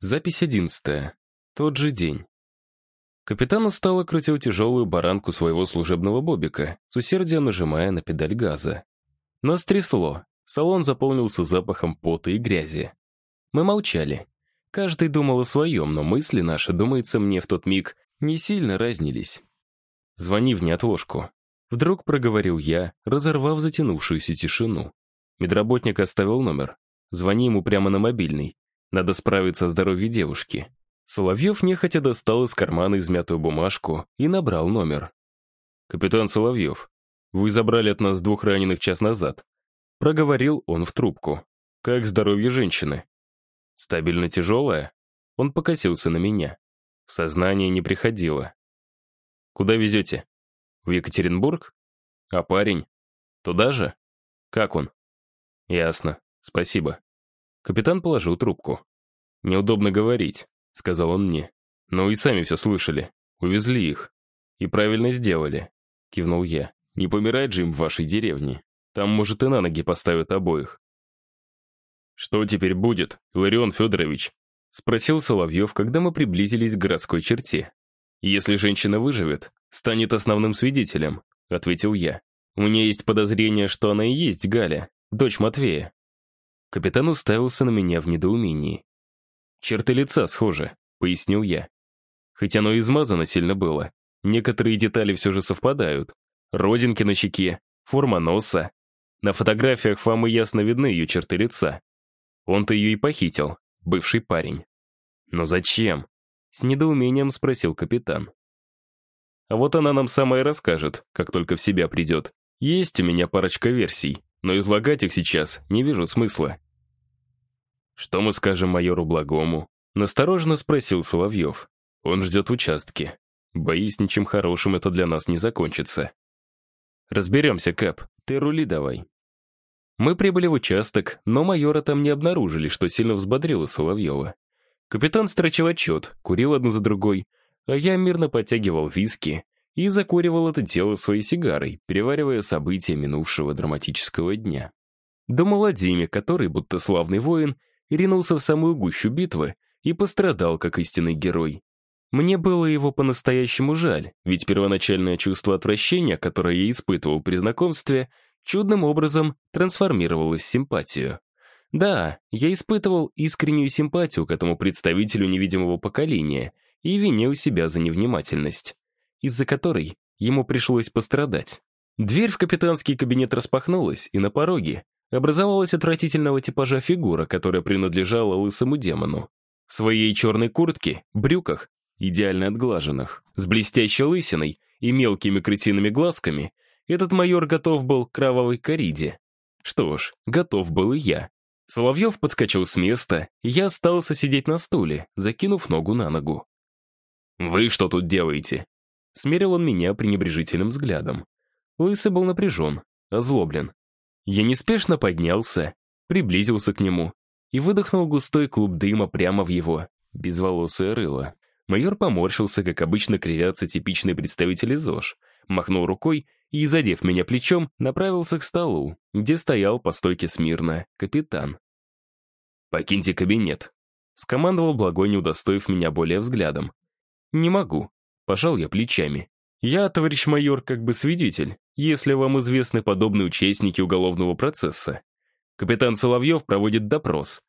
Запись одиннадцатая. Тот же день. Капитан устало крутил тяжелую баранку своего служебного бобика, с усердием нажимая на педаль газа. Нас трясло, салон заполнился запахом пота и грязи. Мы молчали. Каждый думал о своем, но мысли наши, думается мне, в тот миг не сильно разнились. «Звони в неотложку». Вдруг проговорил я, разорвав затянувшуюся тишину. Медработник оставил номер. Звони ему прямо на мобильный. Надо справиться о здоровье девушки. Соловьев нехотя достал из кармана измятую бумажку и набрал номер. «Капитан Соловьев, вы забрали от нас двух раненых час назад». Проговорил он в трубку. «Как здоровье женщины?» «Стабильно тяжелое?» Он покосился на меня. В сознание не приходило. «Куда везете?» «В Екатеринбург?» «А парень?» «Туда же?» «Как он?» «Ясно. Спасибо». Капитан положил трубку. «Неудобно говорить», — сказал он мне. «Но и сами все слышали. Увезли их. И правильно сделали», — кивнул я. «Не помирать же им в вашей деревне. Там, может, и на ноги поставят обоих». «Что теперь будет, Иларион Федорович?» — спросил Соловьев, когда мы приблизились к городской черте. «Если женщина выживет, станет основным свидетелем», — ответил я. «У меня есть подозрение, что она и есть Галя, дочь Матвея. Капитан уставился на меня в недоумении. «Черты лица схожи», — пояснил я. Хоть оно и измазано сильно было, некоторые детали все же совпадают. Родинки на щеке, форма носа. На фотографиях Фамы ясно видны ее черты лица. Он-то ее и похитил, бывший парень. «Но зачем?» — с недоумением спросил капитан. «А вот она нам сама расскажет, как только в себя придет. Есть у меня парочка версий, но излагать их сейчас не вижу смысла. «Что мы скажем майору Благому?» — настороженно спросил Соловьев. «Он ждет в участке. Боюсь, ничем хорошим это для нас не закончится». «Разберемся, Кэп. Ты рули давай». Мы прибыли в участок, но майора там не обнаружили, что сильно взбодрило Соловьева. Капитан строчил отчет, курил одну за другой, а я мирно подтягивал виски и закуривал это дело своей сигарой, переваривая события минувшего драматического дня. Думал о Диме, который, будто славный воин, ринулся в самую гущу битвы и пострадал, как истинный герой. Мне было его по-настоящему жаль, ведь первоначальное чувство отвращения, которое я испытывал при знакомстве, чудным образом трансформировалось в симпатию. Да, я испытывал искреннюю симпатию к этому представителю невидимого поколения и винил себя за невнимательность из-за которой ему пришлось пострадать. Дверь в капитанский кабинет распахнулась, и на пороге образовалась отвратительного типажа фигура, которая принадлежала лысому демону. В своей черной куртке, брюках, идеально отглаженных, с блестящей лысиной и мелкими крысиными глазками, этот майор готов был к кровавой кориде. Что ж, готов был и я. Соловьев подскочил с места, и я остался сидеть на стуле, закинув ногу на ногу. «Вы что тут делаете?» Смерил он меня пренебрежительным взглядом. Лысый был напряжен, озлоблен. Я неспешно поднялся, приблизился к нему и выдохнул густой клуб дыма прямо в его безволосое рыло. Майор поморщился, как обычно кривятся типичные представители ЗОЖ, махнул рукой и, задев меня плечом, направился к столу, где стоял по стойке смирно капитан. «Покиньте кабинет», — скомандовал Благой, не удостоив меня более взглядом. «Не могу», Пожал я плечами. Я, товарищ майор, как бы свидетель, если вам известны подобные участники уголовного процесса. Капитан Соловьев проводит допрос.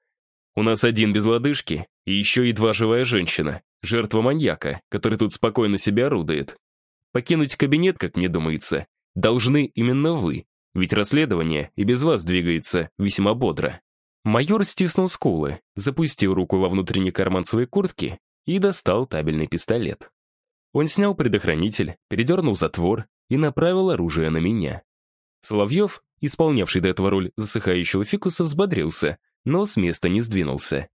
У нас один без лодыжки и еще едва живая женщина, жертва маньяка, который тут спокойно себя орудует. Покинуть кабинет, как мне думается, должны именно вы, ведь расследование и без вас двигается весьма бодро. Майор стиснул скулы, запустил руку во внутренний карман своей куртки и достал табельный пистолет. Он снял предохранитель, передернул затвор и направил оружие на меня. Соловьев, исполнявший до этого роль засыхающего фикуса, взбодрился, но с места не сдвинулся.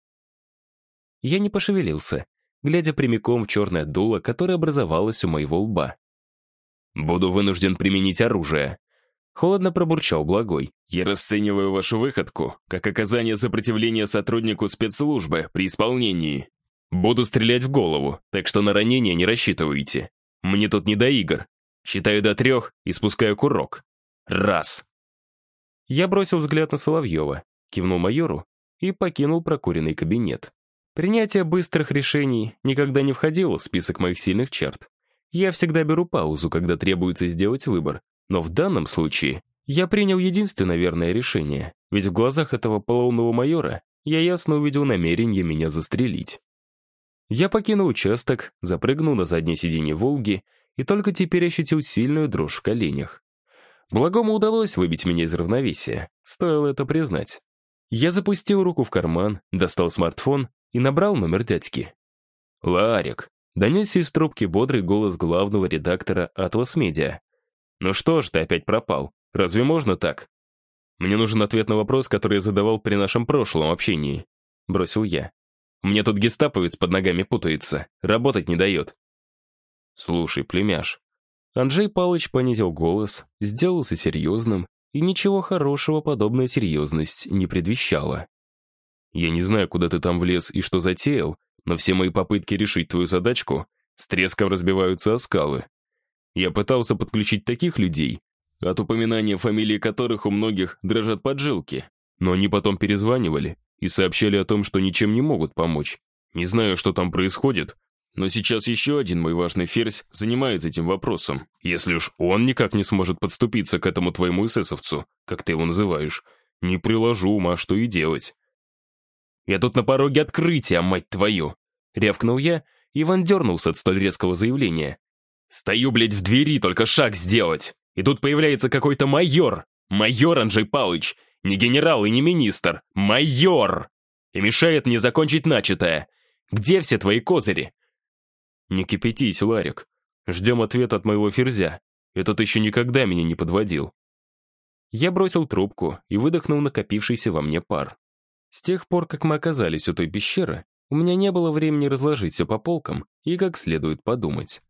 Я не пошевелился, глядя прямиком в черное дуло, которое образовалось у моего лба. «Буду вынужден применить оружие», — холодно пробурчал Благой. «Я расцениваю вашу выходку как оказание сопротивления сотруднику спецслужбы при исполнении». Буду стрелять в голову, так что на ранение не рассчитывайте. Мне тут не до игр. Считаю до трех и спускаю курок. Раз. Я бросил взгляд на Соловьева, кивнул майору и покинул прокуренный кабинет. Принятие быстрых решений никогда не входило в список моих сильных черт. Я всегда беру паузу, когда требуется сделать выбор, но в данном случае я принял единственное верное решение, ведь в глазах этого полоумного майора я ясно увидел намерение меня застрелить. Я покинул участок, запрыгнул на заднее сиденье «Волги» и только теперь ощутил сильную дрожь в коленях. Благому удалось выбить меня из равновесия, стоило это признать. Я запустил руку в карман, достал смартфон и набрал номер дядьки. «Ларик», Донесся из трубки бодрый голос главного редактора «Атлас Медиа». «Ну что ж ты опять пропал? Разве можно так?» «Мне нужен ответ на вопрос, который я задавал при нашем прошлом общении», — бросил я. «Мне тут гестаповец под ногами путается, работать не дает». «Слушай, племяш». Анджей Палыч понизил голос, сделался серьезным, и ничего хорошего подобная серьезность не предвещала. «Я не знаю, куда ты там влез и что затеял, но все мои попытки решить твою задачку с треском разбиваются о скалы. Я пытался подключить таких людей, от упоминания фамилии которых у многих дрожат поджилки, но они потом перезванивали и сообщали о том, что ничем не могут помочь. Не знаю, что там происходит, но сейчас еще один мой важный ферзь занимается этим вопросом. Если уж он никак не сможет подступиться к этому твоему эсэсовцу, как ты его называешь, не приложу ума, что и делать. Я тут на пороге открытия, мать твою!» Рявкнул я, Иван дернулся от столь резкого заявления. «Стою, блядь, в двери, только шаг сделать. И тут появляется какой-то майор. Майор Анджей Палыч. Не генерал и не министр. Майор! И мешает мне закончить начатое. Где все твои козыри?» «Не кипятись, Ларик. Ждем ответ от моего ферзя. Этот еще никогда меня не подводил». Я бросил трубку и выдохнул накопившийся во мне пар. С тех пор, как мы оказались у той пещеры, у меня не было времени разложить все по полкам и как следует подумать.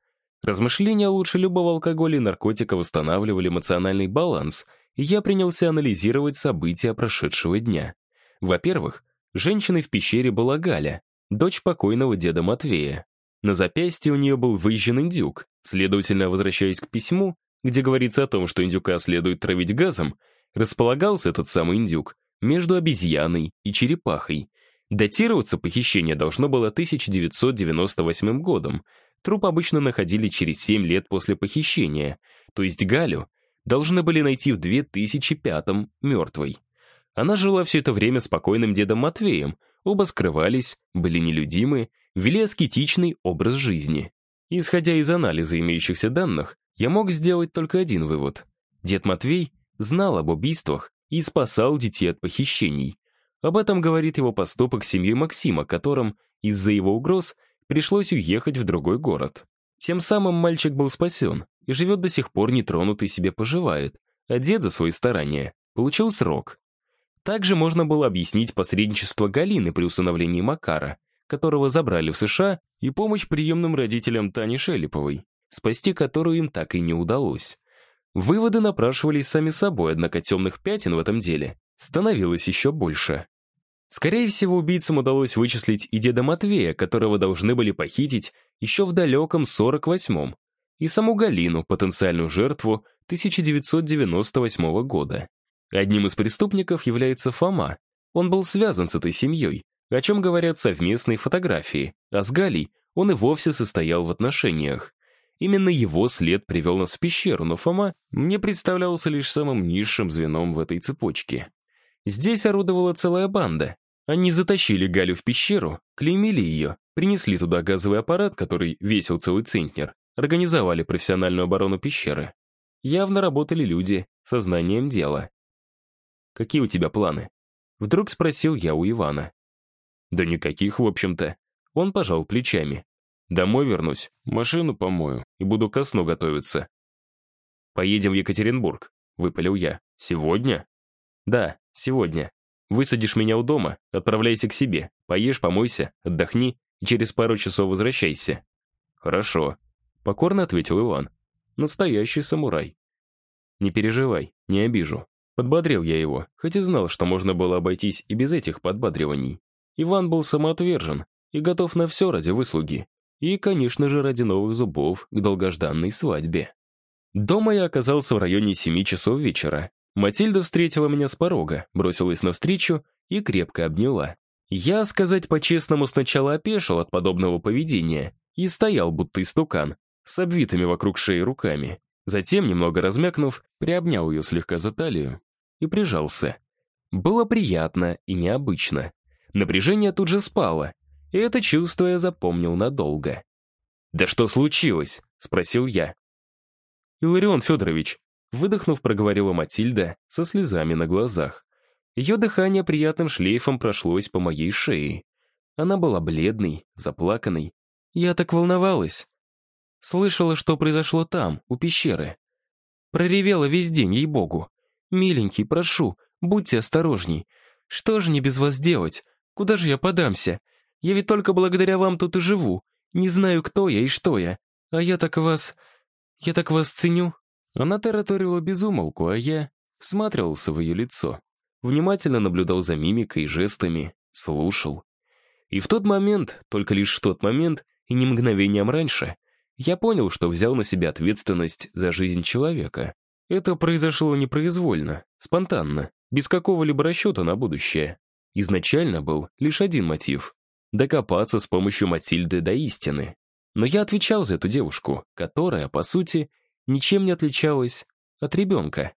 Размышления лучше любого алкоголя и наркотика восстанавливали эмоциональный баланс, я принялся анализировать события прошедшего дня. Во-первых, женщиной в пещере была Галя, дочь покойного деда Матвея. На запястье у нее был выжжен индюк, следовательно, возвращаясь к письму, где говорится о том, что индюка следует травить газом, располагался этот самый индюк между обезьяной и черепахой. Датироваться похищение должно было 1998 годом. Труп обычно находили через 7 лет после похищения, то есть Галю должны были найти в 2005 мертвой. Она жила все это время спокойным дедом Матвеем, оба скрывались, были нелюдимы, вели аскетичный образ жизни. Исходя из анализа имеющихся данных, я мог сделать только один вывод. Дед Матвей знал об убийствах и спасал детей от похищений. Об этом говорит его поступок семьи Максима, которым из-за его угроз пришлось уехать в другой город. Тем самым мальчик был спасен и живет до сих пор нетронутый себе поживает, а дед за свои старания получил срок. Также можно было объяснить посредничество Галины при усыновлении Макара, которого забрали в США, и помощь приемным родителям Тани Шелеповой, спасти которую им так и не удалось. Выводы напрашивались сами собой, однако темных пятен в этом деле становилось еще больше. Скорее всего, убийцам удалось вычислить и деда Матвея, которого должны были похитить еще в далеком 48-м, и саму Галину, потенциальную жертву 1998 года. Одним из преступников является Фома. Он был связан с этой семьей, о чем говорят совместные фотографии, а с Галей он и вовсе состоял в отношениях. Именно его след привел нас в пещеру, но Фома мне представлялся лишь самым низшим звеном в этой цепочке. Здесь орудовала целая банда. Они затащили Галю в пещеру, клеймили ее, принесли туда газовый аппарат, который весил целый центнер, организовали профессиональную оборону пещеры. Явно работали люди со знанием дела. «Какие у тебя планы?» Вдруг спросил я у Ивана. «Да никаких, в общем-то». Он пожал плечами. Домой вернусь, машину помою и буду ко сну готовиться. Поедем в Екатеринбург, выпалил я. Сегодня? Да, сегодня. Высадишь меня у дома, отправляйся к себе, поешь, помойся, отдохни и через пару часов возвращайся. Хорошо, покорно ответил Иван. Настоящий самурай. Не переживай, не обижу. Подбодрил я его, хоть и знал, что можно было обойтись и без этих подбадриваний. Иван был самоотвержен и готов на все ради выслуги. И, конечно же, ради новых зубов к долгожданной свадьбе. Дома я оказался в районе семи часов вечера. Матильда встретила меня с порога, бросилась навстречу и крепко обняла. Я, сказать по-честному, сначала опешил от подобного поведения и стоял, будто истукан, с обвитыми вокруг шеи руками. Затем, немного размякнув, приобнял ее слегка за талию и прижался. Было приятно и необычно. Напряжение тут же спало, и это чувство я запомнил надолго. «Да что случилось?» — спросил я. «Иларион Федорович», — выдохнув, проговорила Матильда со слезами на глазах. Ее дыхание приятным шлейфом прошлось по моей шее. Она была бледной, заплаканной. Я так волновалась. Слышала, что произошло там, у пещеры. Проревела весь день, ей-богу. «Миленький, прошу, будьте осторожней. Что же не без вас делать? Куда же я подамся? Я ведь только благодаря вам тут и живу. Не знаю, кто я и что я. А я так вас... Я так вас ценю». Она тараторила безумолку, а я всматривался в ее лицо внимательно наблюдал за мимикой и жестами, слушал. И в тот момент, только лишь в тот момент, и не мгновением раньше, я понял, что взял на себя ответственность за жизнь человека. Это произошло непроизвольно, спонтанно, без какого-либо расчета на будущее. Изначально был лишь один мотив — докопаться с помощью Матильды до истины. Но я отвечал за эту девушку, которая, по сути, ничем не отличалась от ребенка.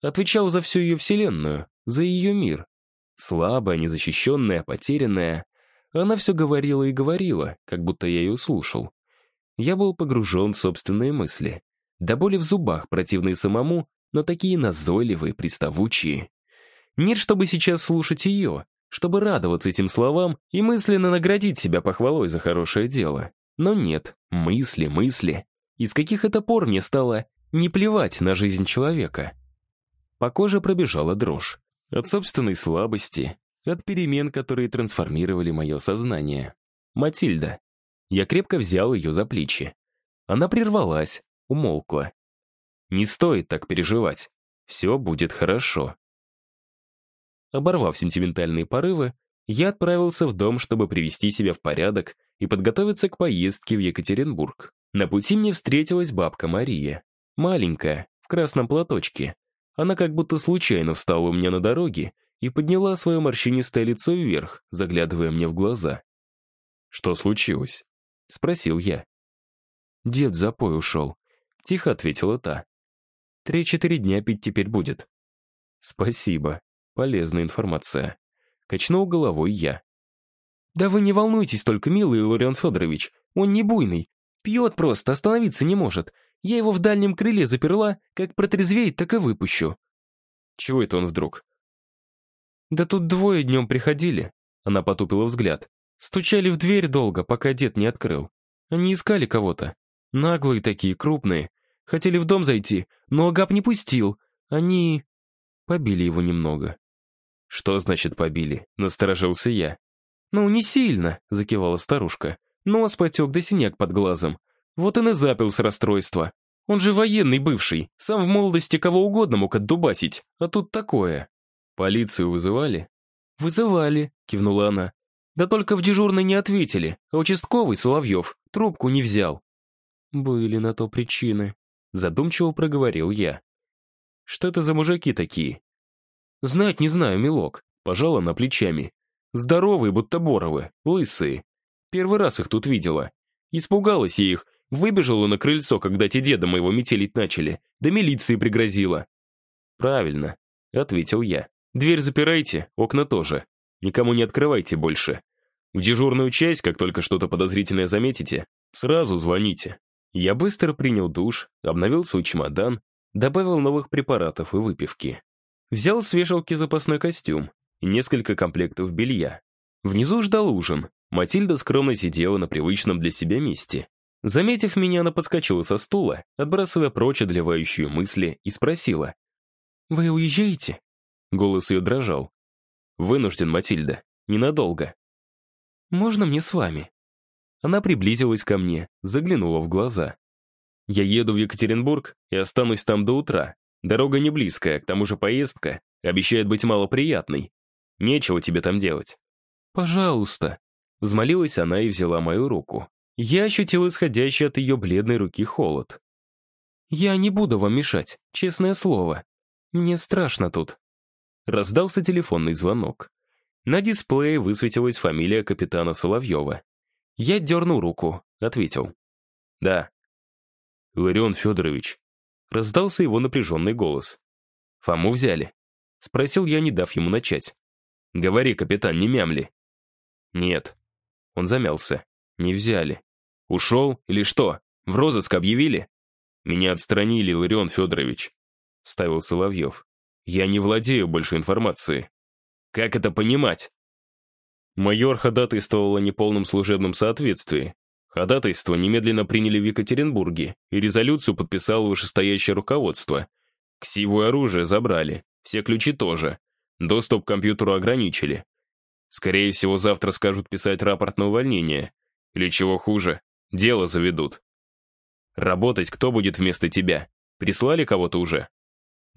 Отвечал за всю ее вселенную, за ее мир. Слабая, незащищенная, потерянная. Она все говорила и говорила, как будто я ее слушал. Я был погружен в собственные мысли. До боли в зубах, противные самому, но такие назойливые, приставучие. Нет, чтобы сейчас слушать ее, чтобы радоваться этим словам и мысленно наградить себя похвалой за хорошее дело. Но нет, мысли, мысли. Из каких это пор мне стало не плевать на жизнь человека? По коже пробежала дрожь. От собственной слабости, от перемен, которые трансформировали мое сознание. Матильда. Я крепко взял ее за плечи. Она прервалась, умолкла. Не стоит так переживать. Все будет хорошо. Оборвав сентиментальные порывы, я отправился в дом, чтобы привести себя в порядок и подготовиться к поездке в Екатеринбург. На пути мне встретилась бабка Мария. Маленькая, в красном платочке, она как будто случайно встала у меня на дороге и подняла свое морщинистое лицо вверх, заглядывая мне в глаза. «Что случилось?» — спросил я. «Дед запой ушел», — тихо ответила та. «Три-четыре дня пить теперь будет». «Спасибо. Полезная информация». Качнул головой я. «Да вы не волнуйтесь только, милый Лориан Федорович. Он не буйный. Пьет просто, остановиться не может. Я его в дальнем крыле заперла, как протрезвеет, так и выпущу». «Чего это он вдруг?» «Да тут двое днем приходили», — она потупила взгляд. «Стучали в дверь долго, пока дед не открыл. Они искали кого-то. Наглые такие, крупные. Хотели в дом зайти, но Агап не пустил. Они... побили его немного». «Что значит побили?» — насторожился я. «Ну, не сильно», — закивала старушка. «Нос потек, да синяк под глазом. Вот и запил с расстройства. Он же военный бывший, сам в молодости кого угодно мог отдубасить, а тут такое. Полицию вызывали? Вызывали, кивнула она. Да только в дежурной не ответили, а участковый Соловьев трубку не взял. Были на то причины, задумчиво проговорил я. Что это за мужики такие? Знать не знаю, милок, пожала на плечами. Здоровые, будто боровы, лысые. Первый раз их тут видела. Испугалась я их, Выбежала на крыльцо, когда те деда моего метелить начали, да милиции пригрозила. «Правильно», — ответил я. «Дверь запирайте, окна тоже. Никому не открывайте больше. В дежурную часть, как только что-то подозрительное заметите, сразу звоните». Я быстро принял душ, обновил свой чемодан, добавил новых препаратов и выпивки. Взял с вешалки запасной костюм и несколько комплектов белья. Внизу ждал ужин. Матильда скромно сидела на привычном для себя месте. Заметив меня, она подскочила со стула, отбрасывая прочь одолевающие мысли, и спросила. «Вы уезжаете?» Голос ее дрожал. «Вынужден, Матильда. Ненадолго». «Можно мне с вами?» Она приблизилась ко мне, заглянула в глаза. «Я еду в Екатеринбург и останусь там до утра. Дорога не близкая, к тому же поездка обещает быть малоприятной. Нечего тебе там делать». «Пожалуйста», — взмолилась она и взяла мою руку. Я ощутил исходящий от ее бледной руки холод. «Я не буду вам мешать, честное слово. Мне страшно тут». Раздался телефонный звонок. На дисплее высветилась фамилия капитана Соловьева. Я дернул руку, ответил. «Да». «Ларион Федорович». Раздался его напряженный голос. «Фому взяли?» Спросил я, не дав ему начать. «Говори, капитан, не мямли». «Нет». Он замялся. «Не взяли». «Ушел или что? В розыск объявили?» «Меня отстранили, Ларион Федорович», — ставил Соловьев. «Я не владею больше информацией». «Как это понимать?» Майор ходатайствовал о неполном служебном соответствии. Ходатайство немедленно приняли в Екатеринбурге, и резолюцию подписало вышестоящее руководство. Ксиву оружие забрали, все ключи тоже. Доступ к компьютеру ограничили. Скорее всего, завтра скажут писать рапорт на увольнение. Или чего хуже, дело заведут. Работать кто будет вместо тебя? Прислали кого-то уже?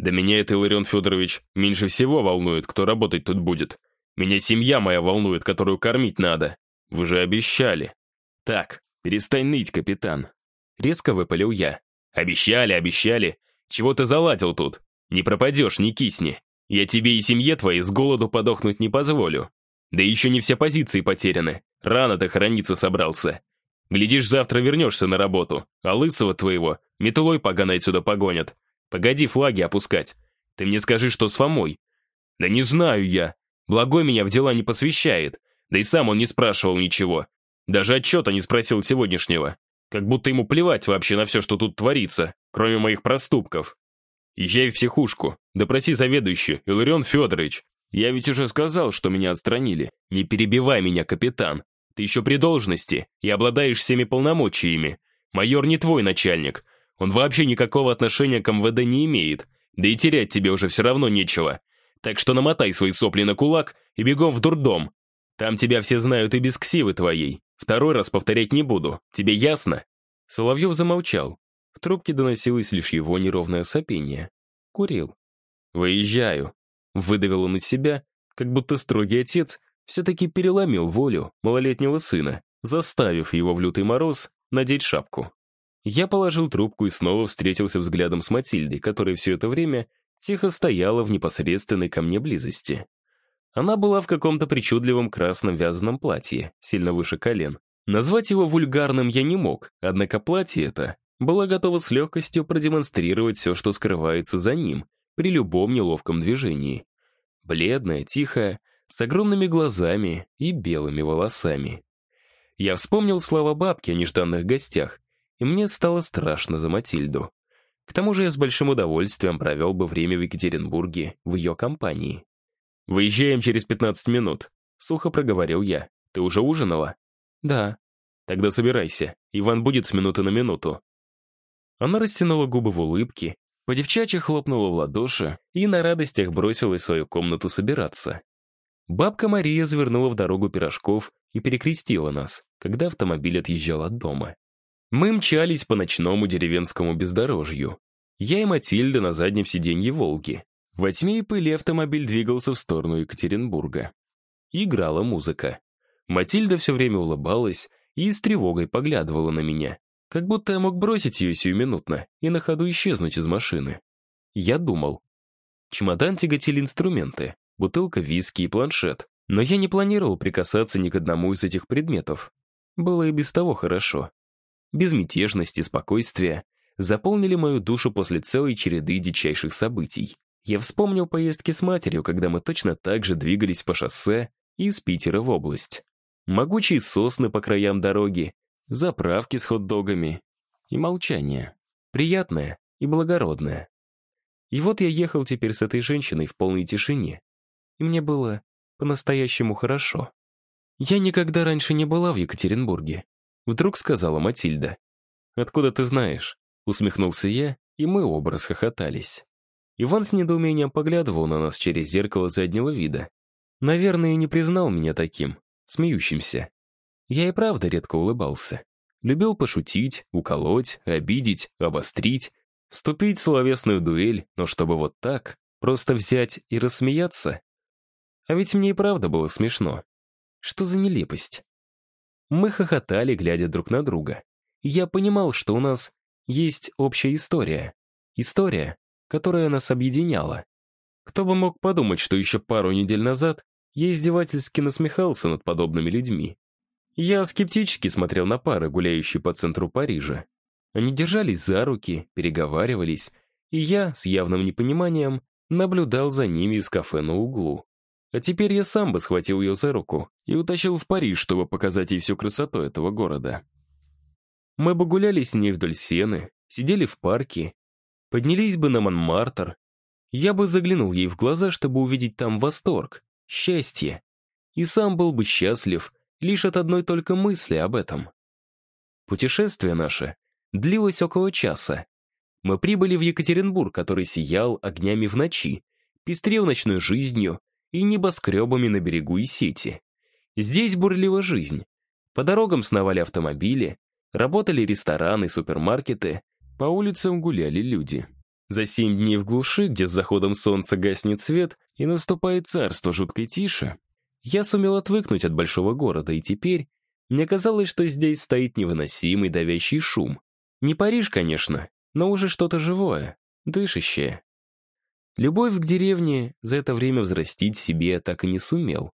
Да меня это, Иларион Федорович, меньше всего волнует, кто работать тут будет. Меня семья моя волнует, которую кормить надо. Вы же обещали. Так, перестань ныть, капитан. Резко выпалил я. Обещали, обещали. Чего ты заладил тут? Не пропадешь, не кисни. Я тебе и семье твоей с голоду подохнуть не позволю. Да еще не все позиции потеряны. Рано ты хорониться собрался. Глядишь, завтра вернешься на работу, а лысого твоего метлой поганой сюда погонят. Погоди флаги опускать. Ты мне скажи, что с Фомой. Да не знаю я. Благой меня в дела не посвящает, да и сам он не спрашивал ничего. Даже отчета не спросил сегодняшнего. Как будто ему плевать вообще на все, что тут творится, кроме моих проступков. Езжай в психушку, допроси заведующую, Иларион Федорович. Я ведь уже сказал, что меня отстранили. Не перебивай меня, капитан. Ты еще при должности и обладаешь всеми полномочиями. Майор не твой начальник. Он вообще никакого отношения к МВД не имеет. Да и терять тебе уже все равно нечего. Так что намотай свои сопли на кулак и бегом в дурдом. Там тебя все знают и без ксивы твоей. Второй раз повторять не буду. Тебе ясно?» Соловьев замолчал. В трубке доносилось лишь его неровное сопение. Курил. «Выезжаю», — выдавил он из себя, как будто строгий отец все-таки переломил волю малолетнего сына, заставив его в лютый мороз надеть шапку. Я положил трубку и снова встретился взглядом с Матильдой, которая все это время тихо стояла в непосредственной ко мне близости. Она была в каком-то причудливом красном вязаном платье, сильно выше колен. Назвать его вульгарным я не мог, однако платье это было готово с легкостью продемонстрировать все, что скрывается за ним, при любом неловком движении. Бледная, тихая, с огромными глазами и белыми волосами. Я вспомнил слова бабки о нежданных гостях, и мне стало страшно за Матильду. К тому же я с большим удовольствием провел бы время в Екатеринбурге в ее компании. «Выезжаем через 15 минут», — сухо проговорил я. «Ты уже ужинала?» «Да». «Тогда собирайся. Иван будет с минуты на минуту». Она растянула губы в улыбке, по девчачьи хлопнула в ладоши и на радостях бросилась в свою комнату собираться. Бабка Мария завернула в дорогу пирожков и перекрестила нас, когда автомобиль отъезжал от дома. Мы мчались по ночному деревенскому бездорожью. Я и Матильда на заднем сиденье «Волги». Во тьме и пыли автомобиль двигался в сторону Екатеринбурга. Играла музыка. Матильда все время улыбалась и с тревогой поглядывала на меня, как будто я мог бросить ее сиюминутно и на ходу исчезнуть из машины. Я думал. Чемодан тяготили инструменты, бутылка виски и планшет, но я не планировал прикасаться ни к одному из этих предметов. Было и без того хорошо безмятежность и спокойствие заполнили мою душу после целой череды дичайших событий. Я вспомнил поездки с матерью, когда мы точно так же двигались по шоссе из Питера в область. Могучие сосны по краям дороги, заправки с хот-догами и молчание. Приятное и благородное. И вот я ехал теперь с этой женщиной в полной тишине. И мне было по-настоящему хорошо. Я никогда раньше не была в Екатеринбурге. Вдруг сказала Матильда. «Откуда ты знаешь?» Усмехнулся я, и мы оба расхохотались. Иван с недоумением поглядывал на нас через зеркало заднего вида. Наверное, не признал меня таким, смеющимся. Я и правда редко улыбался. Любил пошутить, уколоть, обидеть, обострить, вступить в словесную дуэль, но чтобы вот так, просто взять и рассмеяться. А ведь мне и правда было смешно. Что за нелепость? Мы хохотали, глядя друг на друга. Я понимал, что у нас есть общая история. История, которая нас объединяла. Кто бы мог подумать, что еще пару недель назад я издевательски насмехался над подобными людьми. Я скептически смотрел на пары, гуляющие по центру Парижа. Они держались за руки, переговаривались, и я, с явным непониманием, наблюдал за ними из кафе на углу. А теперь я сам бы схватил ее за руку и утащил в Париж, чтобы показать ей всю красоту этого города. Мы бы гуляли с ней вдоль сены, сидели в парке, поднялись бы на Монмартр. Я бы заглянул ей в глаза, чтобы увидеть там восторг, счастье. И сам был бы счастлив лишь от одной только мысли об этом. Путешествие наше длилось около часа. Мы прибыли в Екатеринбург, который сиял огнями в ночи, пестрел ночной жизнью и небоскребами на берегу и сети. Здесь бурлила жизнь. По дорогам сновали автомобили, работали рестораны, супермаркеты, по улицам гуляли люди. За семь дней в глуши, где с заходом солнца гаснет свет и наступает царство жуткой тиши, я сумел отвыкнуть от большого города, и теперь мне казалось, что здесь стоит невыносимый давящий шум. Не Париж, конечно, но уже что-то живое, дышащее. Любовь к деревне за это время взрастить себе так и не сумел.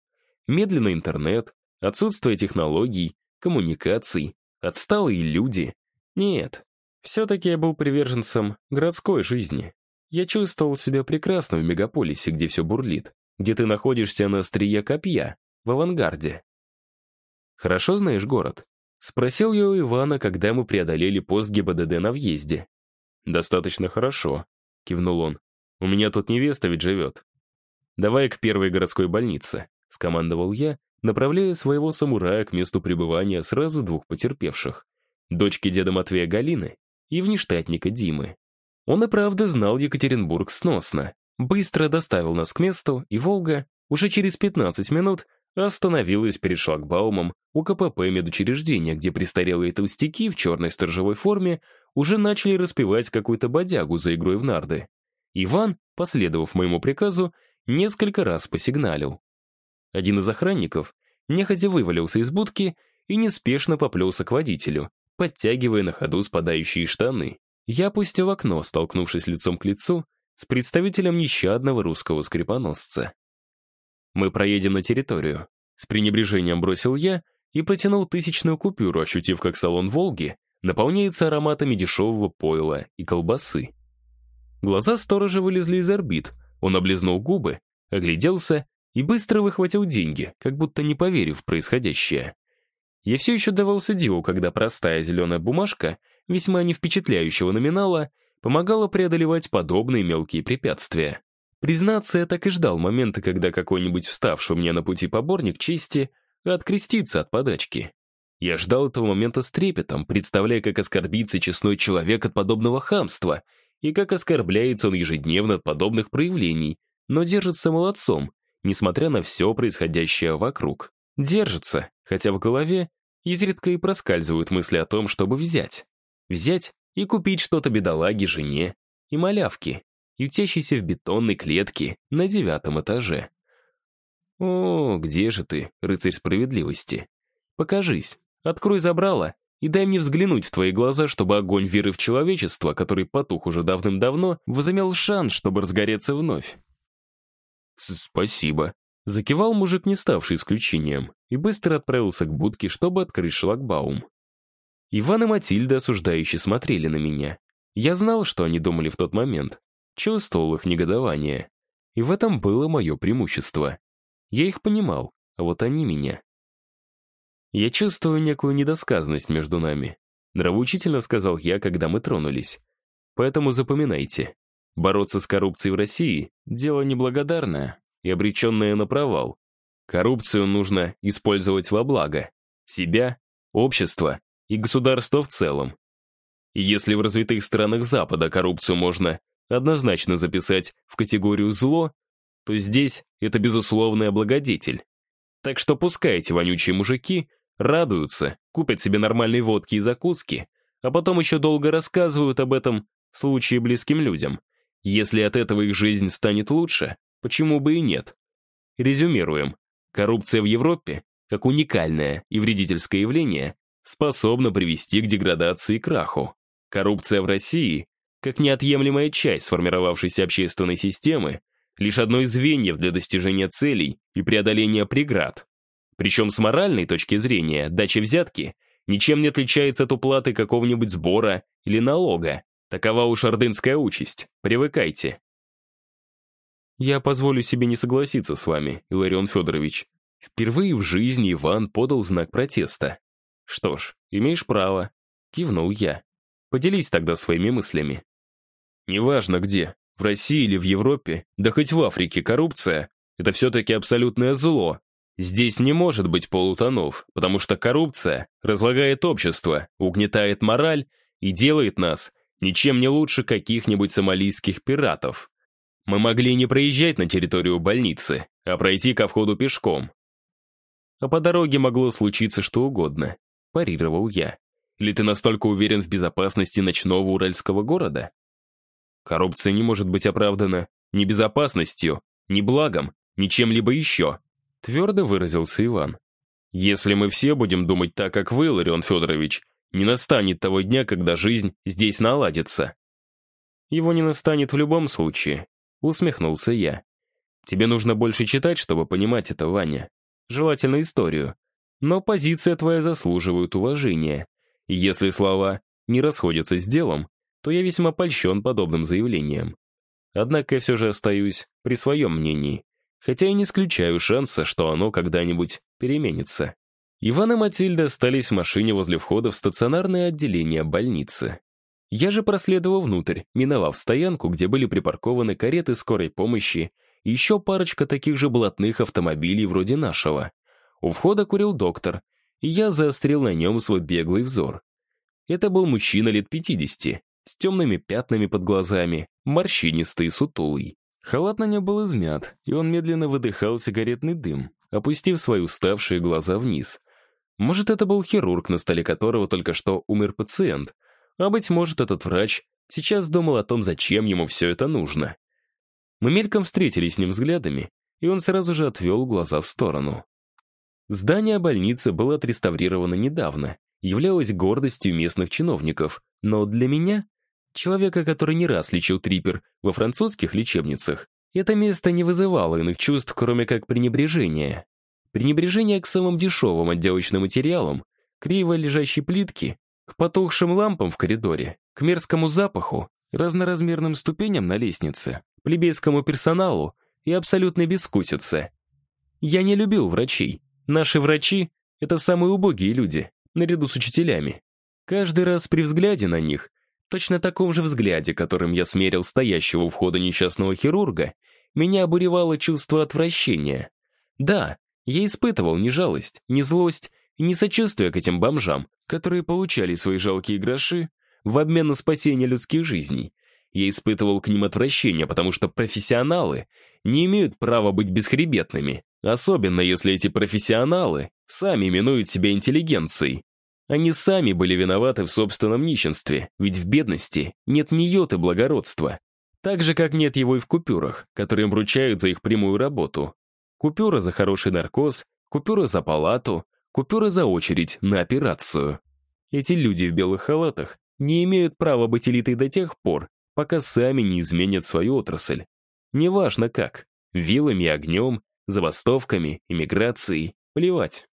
Медленный интернет, отсутствие технологий, коммуникаций, отсталые люди. Нет, все-таки я был приверженцем городской жизни. Я чувствовал себя прекрасно в мегаполисе, где все бурлит, где ты находишься на острие копья, в авангарде. «Хорошо знаешь город?» Спросил я у Ивана, когда мы преодолели пост ГИБДД на въезде. «Достаточно хорошо», — кивнул он. «У меня тут невеста ведь живет». «Давай к первой городской больнице», — скомандовал я, направляя своего самурая к месту пребывания сразу двух потерпевших. Дочки деда Матвея Галины и внештатника Димы. Он и правда знал Екатеринбург сносно. Быстро доставил нас к месту, и «Волга» уже через 15 минут остановилась перед шлагбаумом у КПП медучреждения, где престарелые толстяки в черной сторожевой форме уже начали распевать какую-то бодягу за игрой в нарды. Иван, последовав моему приказу, несколько раз посигналил. Один из охранников нехотя вывалился из будки и неспешно поплелся к водителю, подтягивая на ходу спадающие штаны. Я опустил окно, столкнувшись лицом к лицу с представителем нещадного русского скрипоносца. «Мы проедем на территорию», — с пренебрежением бросил я и протянул тысячную купюру, ощутив, как салон «Волги» наполняется ароматами дешевого пойла и колбасы. Глаза сторожа вылезли из орбит, он облизнул губы, огляделся и быстро выхватил деньги, как будто не поверив в происходящее. Я все еще давался диву, когда простая зеленая бумажка, весьма не впечатляющего номинала, помогала преодолевать подобные мелкие препятствия. Признаться, я так и ждал момента, когда какой-нибудь вставший мне на пути поборник чести открестится от подачки. Я ждал этого момента с трепетом, представляя, как оскорбится честной человек от подобного хамства и как оскорбляется он ежедневно от подобных проявлений, но держится молодцом, несмотря на все происходящее вокруг. Держится, хотя в голове изредка и проскальзывают мысли о том, чтобы взять. Взять и купить что-то бедолаге, жене и малявке, ютящейся в бетонной клетке на девятом этаже. О, где же ты, рыцарь справедливости? Покажись, открой забрало и дай мне взглянуть в твои глаза, чтобы огонь веры в человечество, который потух уже давным-давно, возымел шанс, чтобы разгореться вновь. «Спасибо», — закивал мужик, не ставший исключением, и быстро отправился к будке, чтобы открыть шлагбаум. Иван и Матильда осуждающе смотрели на меня. Я знал, что они думали в тот момент, чувствовал их негодование. И в этом было мое преимущество. Я их понимал, а вот они меня. Я чувствую некую недосказанность между нами. Нравоучительно сказал я, когда мы тронулись. Поэтому запоминайте. Бороться с коррупцией в России — дело неблагодарное и обреченное на провал. Коррупцию нужно использовать во благо. Себя, общества и государства в целом. И если в развитых странах Запада коррупцию можно однозначно записать в категорию «зло», то здесь это безусловный благодетель. Так что пускай эти вонючие мужики радуются, купят себе нормальные водки и закуски, а потом еще долго рассказывают об этом случае близким людям. Если от этого их жизнь станет лучше, почему бы и нет? Резюмируем. Коррупция в Европе, как уникальное и вредительское явление, способна привести к деградации и краху. Коррупция в России, как неотъемлемая часть сформировавшейся общественной системы, лишь одно из звеньев для достижения целей и преодоления преград. Причем с моральной точки зрения дача взятки ничем не отличается от уплаты какого-нибудь сбора или налога. Такова уж ордынская участь. Привыкайте. Я позволю себе не согласиться с вами, Иларион Федорович. Впервые в жизни Иван подал знак протеста. Что ж, имеешь право. Кивнул я. Поделись тогда своими мыслями. Неважно где, в России или в Европе, да хоть в Африке, коррупция — это все-таки абсолютное зло. Здесь не может быть полутонов, потому что коррупция разлагает общество, угнетает мораль и делает нас ничем не лучше каких-нибудь сомалийских пиратов. Мы могли не проезжать на территорию больницы, а пройти ко входу пешком. А по дороге могло случиться что угодно, парировал я. Или ты настолько уверен в безопасности ночного уральского города? Коррупция не может быть оправдана ни безопасностью, ни благом, ни чем-либо еще, твердо выразился Иван. Если мы все будем думать так, как вы, Ларион Федорович, не настанет того дня, когда жизнь здесь наладится. Его не настанет в любом случае, усмехнулся я. Тебе нужно больше читать, чтобы понимать это, Ваня. Желательно историю. Но позиция твоя заслуживает уважения. И если слова не расходятся с делом, то я весьма польщен подобным заявлением. Однако я все же остаюсь при своем мнении, хотя и не исключаю шанса, что оно когда-нибудь переменится. Иван и Матильда остались в машине возле входа в стационарное отделение больницы. Я же проследовал внутрь, миновав стоянку, где были припаркованы кареты скорой помощи и еще парочка таких же блатных автомобилей вроде нашего. У входа курил доктор, и я заострил на нем свой беглый взор. Это был мужчина лет 50, с темными пятнами под глазами, морщинистый и сутулый. Халат на нем был измят, и он медленно выдыхал сигаретный дым, опустив свои уставшие глаза вниз. Может, это был хирург, на столе которого только что умер пациент, а, быть может, этот врач сейчас думал о том, зачем ему все это нужно. Мы мельком встретились с ним взглядами, и он сразу же отвел глаза в сторону. Здание больницы было отреставрировано недавно, являлось гордостью местных чиновников, но для меня Человека, который не раз лечил трипер во французских лечебницах, это место не вызывало иных чувств, кроме как пренебрежения. Пренебрежение к самым дешевым отделочным материалам, криво лежащей плитке, к потухшим лампам в коридоре, к мерзкому запаху, разноразмерным ступеням на лестнице, плебейскому персоналу и абсолютной безвкусице. Я не любил врачей. Наши врачи — это самые убогие люди, наряду с учителями. Каждый раз при взгляде на них точно таком же взгляде, которым я смерил стоящего у входа несчастного хирурга, меня обуревало чувство отвращения. Да, я испытывал не жалость, не злость и не сочувствие к этим бомжам, которые получали свои жалкие гроши в обмен на спасение людских жизней. Я испытывал к ним отвращение, потому что профессионалы не имеют права быть бесхребетными, особенно если эти профессионалы сами именуют себя интеллигенцией. Они сами были виноваты в собственном нищенстве, ведь в бедности нет ни йоты благородства. Так же, как нет его и в купюрах, которые им вручают за их прямую работу. Купюра за хороший наркоз, купюра за палату, купюра за очередь на операцию. Эти люди в белых халатах не имеют права быть элитой до тех пор, пока сами не изменят свою отрасль. Неважно как, вилами и огнем, забастовками, иммиграцией, плевать.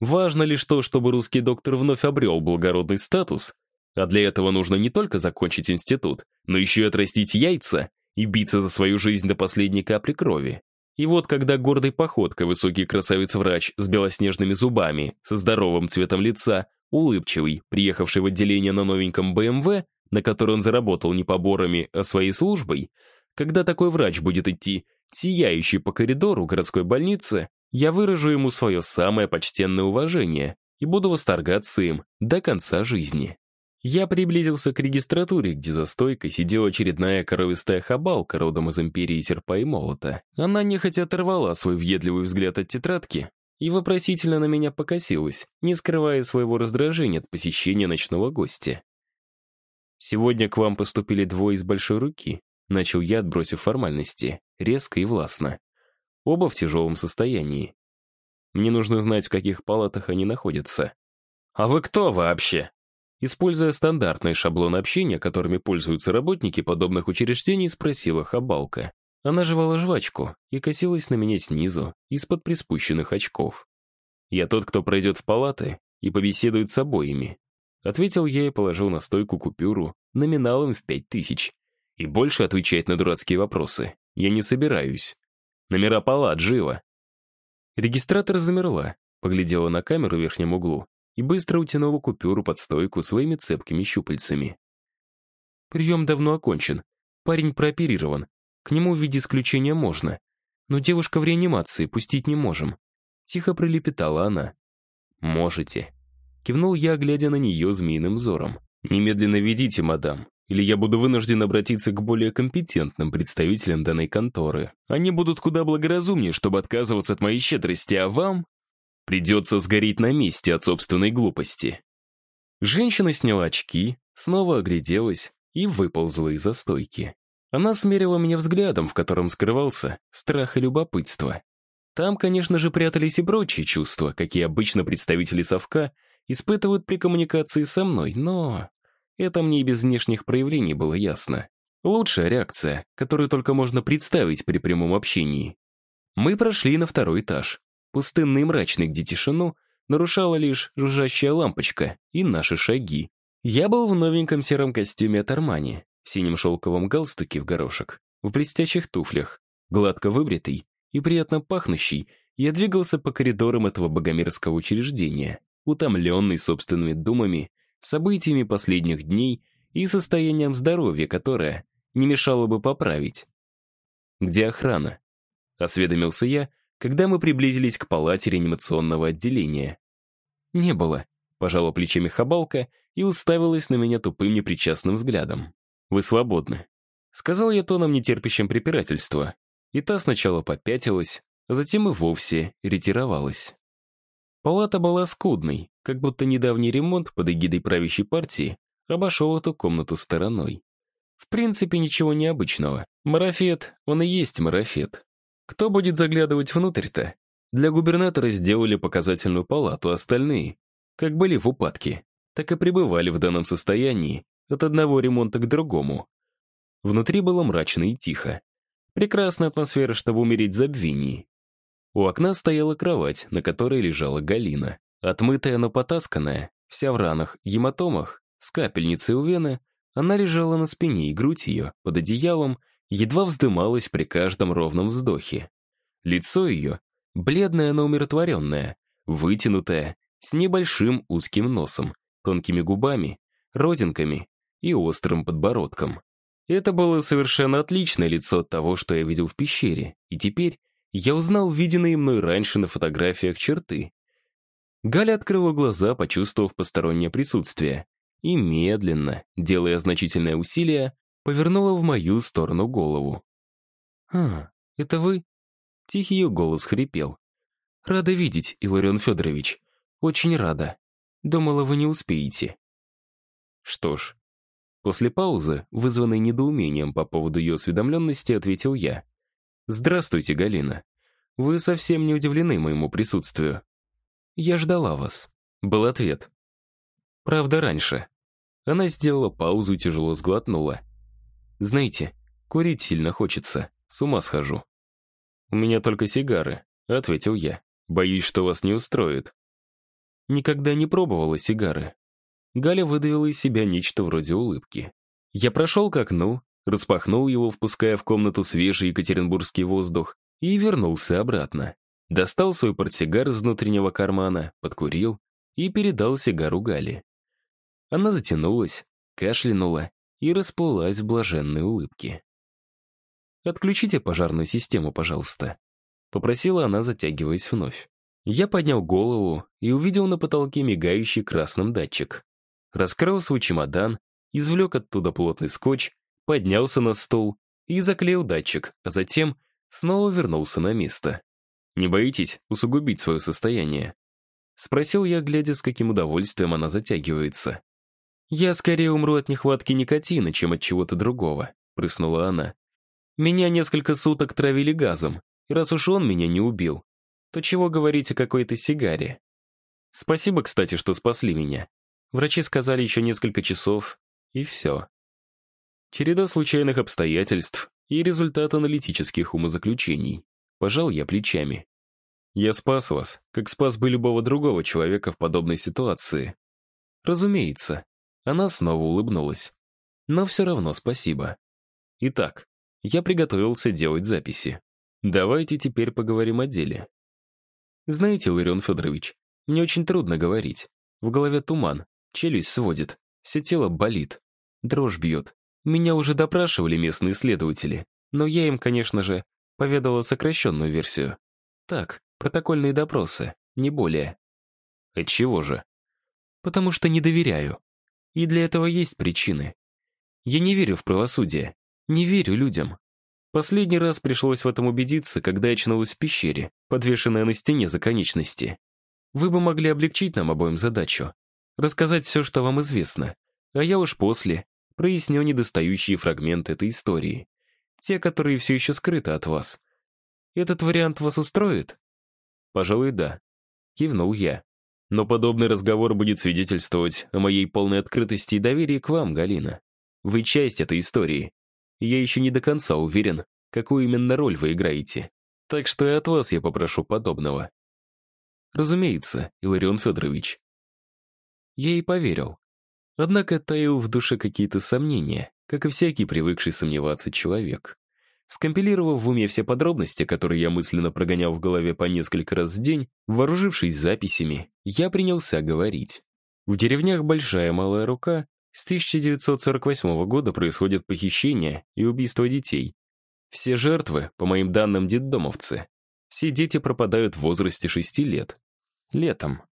Важно лишь то, чтобы русский доктор вновь обрел благородный статус, а для этого нужно не только закончить институт, но еще и отрастить яйца и биться за свою жизнь до последней капли крови. И вот когда гордой походкой высокий красавец-врач с белоснежными зубами, со здоровым цветом лица, улыбчивый, приехавший в отделение на новеньком БМВ, на который он заработал не поборами, а своей службой, когда такой врач будет идти, сияющий по коридору городской больницы, я выражу ему свое самое почтенное уважение и буду восторгаться им до конца жизни. Я приблизился к регистратуре, где за стойкой сидела очередная коровистая хабалка родом из империи серпа и молота. Она нехотя оторвала свой въедливый взгляд от тетрадки и вопросительно на меня покосилась, не скрывая своего раздражения от посещения ночного гостя. «Сегодня к вам поступили двое из большой руки», — начал я, отбросив формальности, резко и властно. Оба в тяжелом состоянии. Мне нужно знать, в каких палатах они находятся. «А вы кто вообще?» Используя стандартный шаблон общения, которыми пользуются работники подобных учреждений, спросила Хабалка. Она жевала жвачку и косилась на меня снизу, из-под приспущенных очков. «Я тот, кто пройдет в палаты и побеседует с обоими», ответил я и положил на стойку купюру номиналом в пять тысяч. И больше отвечать на дурацкие вопросы я не собираюсь. Номера палат, живо. Регистратор замерла, поглядела на камеру в верхнем углу и быстро утянула купюру под стойку своими цепкими щупальцами. Прием давно окончен. Парень прооперирован. К нему в виде исключения можно. Но девушка в реанимации, пустить не можем. Тихо пролепетала она. «Можете». Кивнул я, глядя на нее змеиным взором. «Немедленно ведите, мадам, или я буду вынужден обратиться к более компетентным представителям данной конторы. Они будут куда благоразумнее, чтобы отказываться от моей щедрости, а вам придется сгореть на месте от собственной глупости». Женщина сняла очки, снова огляделась и выползла из-за стойки. Она смерила меня взглядом, в котором скрывался страх и любопытство. Там, конечно же, прятались и прочие чувства, какие обычно представители совка испытывают при коммуникации со мной, но это мне и без внешних проявлений было ясно. Лучшая реакция, которую только можно представить при прямом общении. Мы прошли на второй этаж. Пустынный и мрачный, где тишину нарушала лишь жужжащая лампочка и наши шаги. Я был в новеньком сером костюме от Армани, в синем шелковом галстуке в горошек, в блестящих туфлях, гладко выбритый и приятно пахнущий, я двигался по коридорам этого богомерзкого учреждения, утомленный собственными думами событиями последних дней и состоянием здоровья, которое не мешало бы поправить. «Где охрана?» — осведомился я, когда мы приблизились к палате реанимационного отделения. «Не было», — пожала плечами Хабалка и уставилась на меня тупым непричастным взглядом. «Вы свободны», — сказал я тоном нетерпящим препирательства. И та сначала попятилась, а затем и вовсе ретировалась. Палата была скудной, как будто недавний ремонт под эгидой правящей партии обошел эту комнату стороной. В принципе, ничего необычного. Марафет, он и есть марафет. Кто будет заглядывать внутрь-то? Для губернатора сделали показательную палату, остальные, как были в упадке, так и пребывали в данном состоянии от одного ремонта к другому. Внутри было мрачно и тихо. Прекрасная атмосфера, чтобы умереть в забвении. У окна стояла кровать, на которой лежала Галина. Отмытая, но потасканная, вся в ранах, гематомах, с капельницей у вены, она лежала на спине, и грудь ее, под одеялом, едва вздымалась при каждом ровном вздохе. Лицо ее, бледное, но умиротворенное, вытянутое, с небольшим узким носом, тонкими губами, родинками и острым подбородком. Это было совершенно отличное лицо от того, что я видел в пещере, и теперь я узнал виденные мной раньше на фотографиях черты. Галя открыла глаза, почувствовав постороннее присутствие, и медленно, делая значительное усилие, повернула в мою сторону голову. «А, это вы?» Тихий ее голос хрипел. «Рада видеть, Иларион Федорович. Очень рада. Думала, вы не успеете». Что ж, после паузы, вызванной недоумением по поводу ее осведомленности, ответил я. «Здравствуйте, Галина. Вы совсем не удивлены моему присутствию. Я ждала вас», — был ответ. Правда, раньше. Она сделала паузу и тяжело сглотнула. «Знаете, курить сильно хочется, с ума схожу». «У меня только сигары», — ответил я. «Боюсь, что вас не устроит». Никогда не пробовала сигары. Галя выдавила из себя нечто вроде улыбки. Я прошел к окну, распахнул его, впуская в комнату свежий екатеринбургский воздух, и вернулся обратно. Достал свой портсигар из внутреннего кармана, подкурил и передал сигару Гале. Она затянулась, кашлянула и расплылась в блаженной улыбке. «Отключите пожарную систему, пожалуйста», — попросила она, затягиваясь вновь. Я поднял голову и увидел на потолке мигающий красным датчик. Раскрыл свой чемодан, извлек оттуда плотный скотч поднялся на стол и заклеил датчик, а затем снова вернулся на место. «Не боитесь усугубить свое состояние?» Спросил я, глядя, с каким удовольствием она затягивается. «Я скорее умру от нехватки никотина, чем от чего-то другого», — прыснула она. «Меня несколько суток травили газом, и раз уж он меня не убил, то чего говорить о какой-то сигаре? Спасибо, кстати, что спасли меня. Врачи сказали еще несколько часов, и все. Череда случайных обстоятельств и результат аналитических умозаключений. Пожал я плечами. Я спас вас, как спас бы любого другого человека в подобной ситуации. Разумеется. Она снова улыбнулась. Но все равно спасибо. Итак, я приготовился делать записи. Давайте теперь поговорим о деле. Знаете, Ларион Федорович, мне очень трудно говорить. В голове туман, челюсть сводит, все тело болит, дрожь бьет. Меня уже допрашивали местные следователи, но я им, конечно же, поведала сокращенную версию. Так, протокольные допросы, не более. Отчего же? Потому что не доверяю. И для этого есть причины. Я не верю в правосудие, не верю людям. Последний раз пришлось в этом убедиться, когда я очнулась в пещере, подвешенная на стене за конечности. Вы бы могли облегчить нам обоим задачу. Рассказать все, что вам известно. А я уж после проясню недостающие фрагменты этой истории. Те, которые все еще скрыты от вас. Этот вариант вас устроит? Пожалуй, да. Кивнул я. Но подобный разговор будет свидетельствовать о моей полной открытости и доверии к вам, Галина. Вы часть этой истории. я еще не до конца уверен, какую именно роль вы играете. Так что и от вас я попрошу подобного. Разумеется, Иларион Федорович. Я и поверил. Однако таил в душе какие-то сомнения, как и всякий привыкший сомневаться человек. Скомпилировав в уме все подробности, которые я мысленно прогонял в голове по несколько раз в день, вооружившись записями, я принялся говорить. В деревнях Большая Малая Рука с 1948 года происходят похищения и убийства детей. Все жертвы, по моим данным, детдомовцы. Все дети пропадают в возрасте 6 лет. Летом.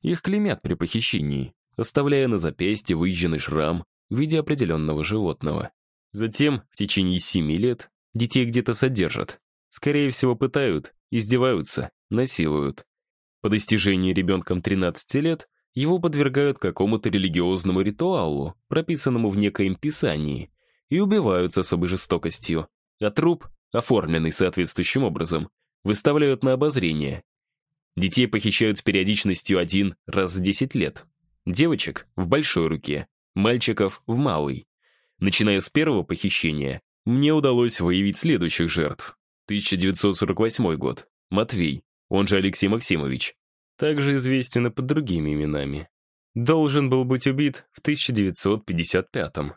Их клеймят при похищении, оставляя на запястье выжженный шрам в виде определенного животного. Затем, в течение 7 лет, Детей где-то содержат. Скорее всего, пытают, издеваются, насилуют. По достижении ребенком 13 лет его подвергают какому-то религиозному ритуалу, прописанному в некоем писании, и убивают с особой жестокостью, а труп, оформленный соответствующим образом, выставляют на обозрение. Детей похищают с периодичностью один раз в 10 лет. Девочек — в большой руке, мальчиков — в малой. Начиная с первого похищения, мне удалось выявить следующих жертв. 1948 год. Матвей, он же Алексей Максимович. Также известен и под другими именами. Должен был быть убит в 1955-м.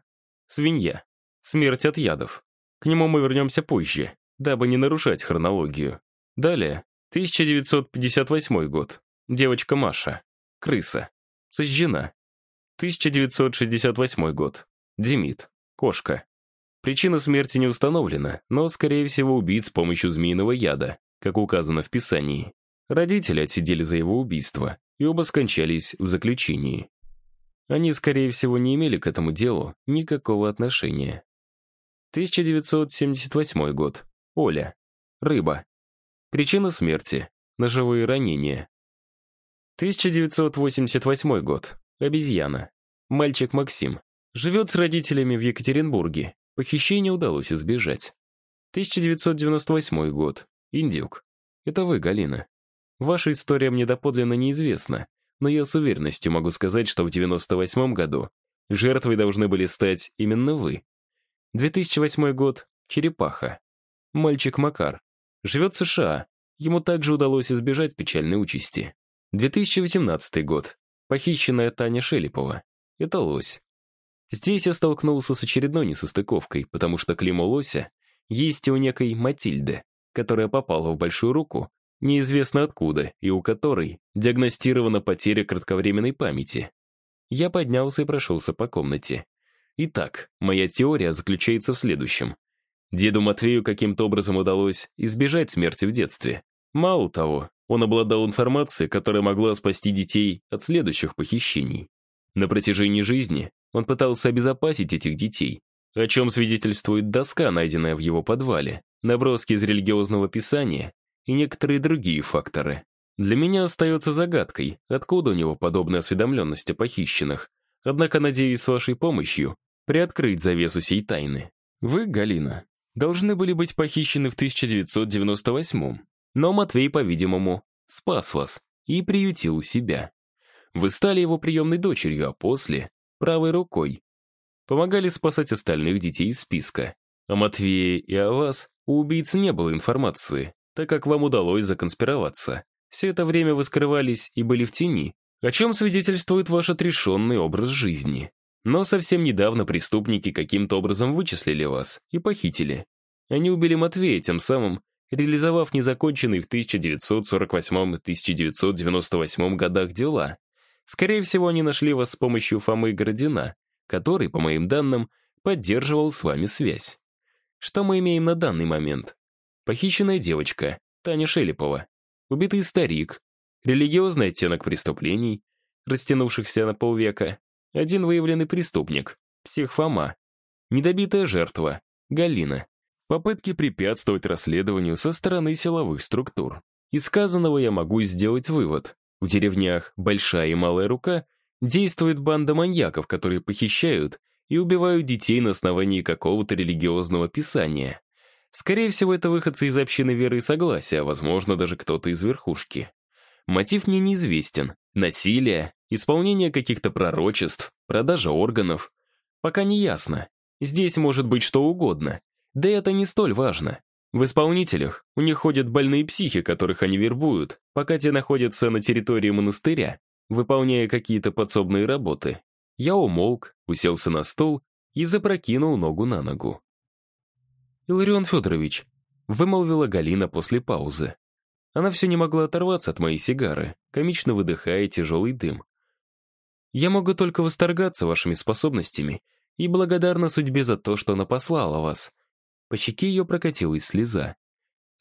Свинья. Смерть от ядов. К нему мы вернемся позже, дабы не нарушать хронологию. Далее, 1958 год. Девочка Маша. Крыса. Сожжена. 1968 год. Демид. Кошка. Причина смерти не установлена, но, скорее всего, убит с помощью змеиного яда, как указано в Писании. Родители отсидели за его убийство, и оба скончались в заключении. Они, скорее всего, не имели к этому делу никакого отношения. 1978 год. Оля. Рыба. Причина смерти. Ножевые ранения. 1988 год. Обезьяна. Мальчик Максим. Живет с родителями в Екатеринбурге. Похищение удалось избежать. 1998 год. Индюк. Это вы, Галина. Ваша история мне доподлинно неизвестна, но я с уверенностью могу сказать, что в 98 году жертвой должны были стать именно вы. 2008 год. Черепаха. Мальчик Макар. Живет в США. Ему также удалось избежать печальной участи. 2018 год. Похищенная Таня Шелепова. Это лось. Здесь я столкнулся с очередной несостыковкой, потому что клеймо лося есть у некой Матильды, которая попала в большую руку, неизвестно откуда, и у которой диагностирована потеря кратковременной памяти. Я поднялся и прошелся по комнате. Итак, моя теория заключается в следующем. Деду Матвею каким-то образом удалось избежать смерти в детстве. Мало того, он обладал информацией, которая могла спасти детей от следующих похищений. На протяжении жизни он пытался обезопасить этих детей, о чем свидетельствует доска, найденная в его подвале, наброски из религиозного писания и некоторые другие факторы. Для меня остается загадкой, откуда у него подобная осведомленность о похищенных. Однако, надеюсь, с вашей помощью приоткрыть завесу сей тайны. Вы, Галина, должны были быть похищены в 1998-м, но Матвей, по-видимому, спас вас и приютил у себя. Вы стали его приемной дочерью, а после правой рукой. Помогали спасать остальных детей из списка. О Матвее и о вас у убийц не было информации, так как вам удалось законспироваться. Все это время вы скрывались и были в тени, о чем свидетельствует ваш отрешенный образ жизни. Но совсем недавно преступники каким-то образом вычислили вас и похитили. Они убили Матвея, тем самым реализовав незаконченные в 1948-1998 годах дела. Скорее всего, они нашли вас с помощью Фомы Городина, который, по моим данным, поддерживал с вами связь. Что мы имеем на данный момент? Похищенная девочка, Таня Шелепова, убитый старик, религиозный оттенок преступлений, растянувшихся на полвека, один выявленный преступник, псих Фома, недобитая жертва, Галина, попытки препятствовать расследованию со стороны силовых структур. Из сказанного я могу сделать вывод. В деревнях Большая и Малая Рука действует банда маньяков, которые похищают и убивают детей на основании какого-то религиозного писания. Скорее всего, это выходцы из общины веры и согласия, а возможно, даже кто-то из верхушки. Мотив мне неизвестен. Насилие, исполнение каких-то пророчеств, продажа органов. Пока не ясно. Здесь может быть что угодно. Да это не столь важно. В исполнителях у них ходят больные психи, которых они вербуют, пока те находятся на территории монастыря, выполняя какие-то подсобные работы. Я умолк, уселся на стол и запрокинул ногу на ногу. «Иларион Федорович», — вымолвила Галина после паузы. Она все не могла оторваться от моей сигары, комично выдыхая тяжелый дым. «Я могу только восторгаться вашими способностями и благодарна судьбе за то, что она послала вас». По щеке ее прокатилась слеза.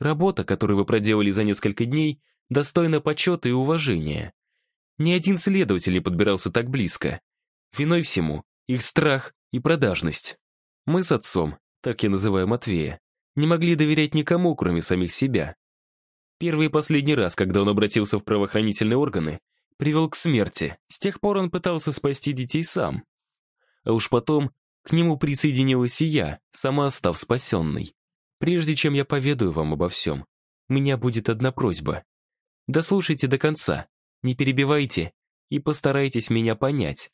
«Работа, которую вы проделали за несколько дней, достойна почета и уважения. Ни один следователь не подбирался так близко. Виной всему их страх и продажность. Мы с отцом, так я называю Матвея, не могли доверять никому, кроме самих себя. Первый и последний раз, когда он обратился в правоохранительные органы, привел к смерти. С тех пор он пытался спасти детей сам. А уж потом к нему присоединилась и я, сама став спасенной. Прежде чем я поведаю вам обо всем, у меня будет одна просьба. Дослушайте до конца, не перебивайте и постарайтесь меня понять.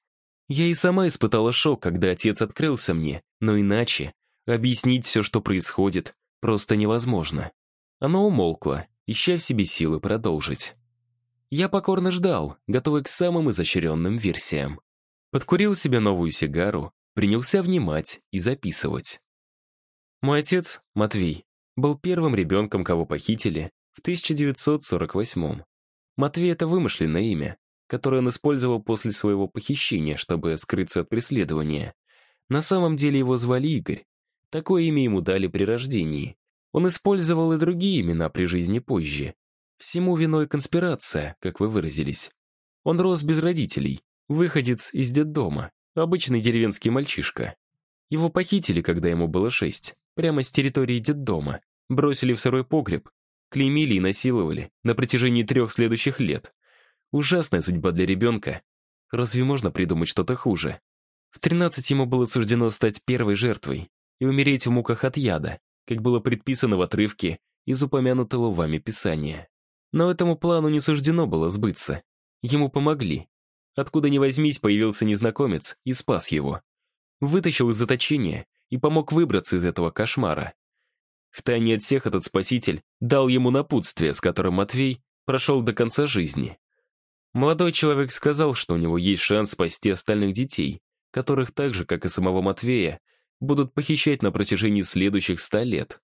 Я и сама испытала шок, когда отец открылся мне, но иначе объяснить все, что происходит, просто невозможно. Оно умолкло, ища в себе силы продолжить. Я покорно ждал, готовый к самым изощренным версиям. Подкурил себе новую сигару, принялся внимать и записывать. Мой отец, Матвей, был первым ребенком, кого похитили в 1948 -м. Матвей — это вымышленное имя, которое он использовал после своего похищения, чтобы скрыться от преследования. На самом деле его звали Игорь. Такое имя ему дали при рождении. Он использовал и другие имена при жизни позже. Всему виной конспирация, как вы выразились. Он рос без родителей, выходец из детдома, обычный деревенский мальчишка. Его похитили, когда ему было шесть, прямо с территории детдома, бросили в сырой погреб, клеймили и насиловали на протяжении трех следующих лет. Ужасная судьба для ребенка. Разве можно придумать что-то хуже? В 13 ему было суждено стать первой жертвой и умереть в муках от яда, как было предписано в отрывке из упомянутого вами писания. Но этому плану не суждено было сбыться. Ему помогли. Откуда ни возьмись, появился незнакомец и спас его. Вытащил из заточения и помог выбраться из этого кошмара. Втайне от всех этот спаситель дал ему напутствие, с которым Матвей прошел до конца жизни. Молодой человек сказал, что у него есть шанс спасти остальных детей, которых так же, как и самого Матвея, будут похищать на протяжении следующих ста лет.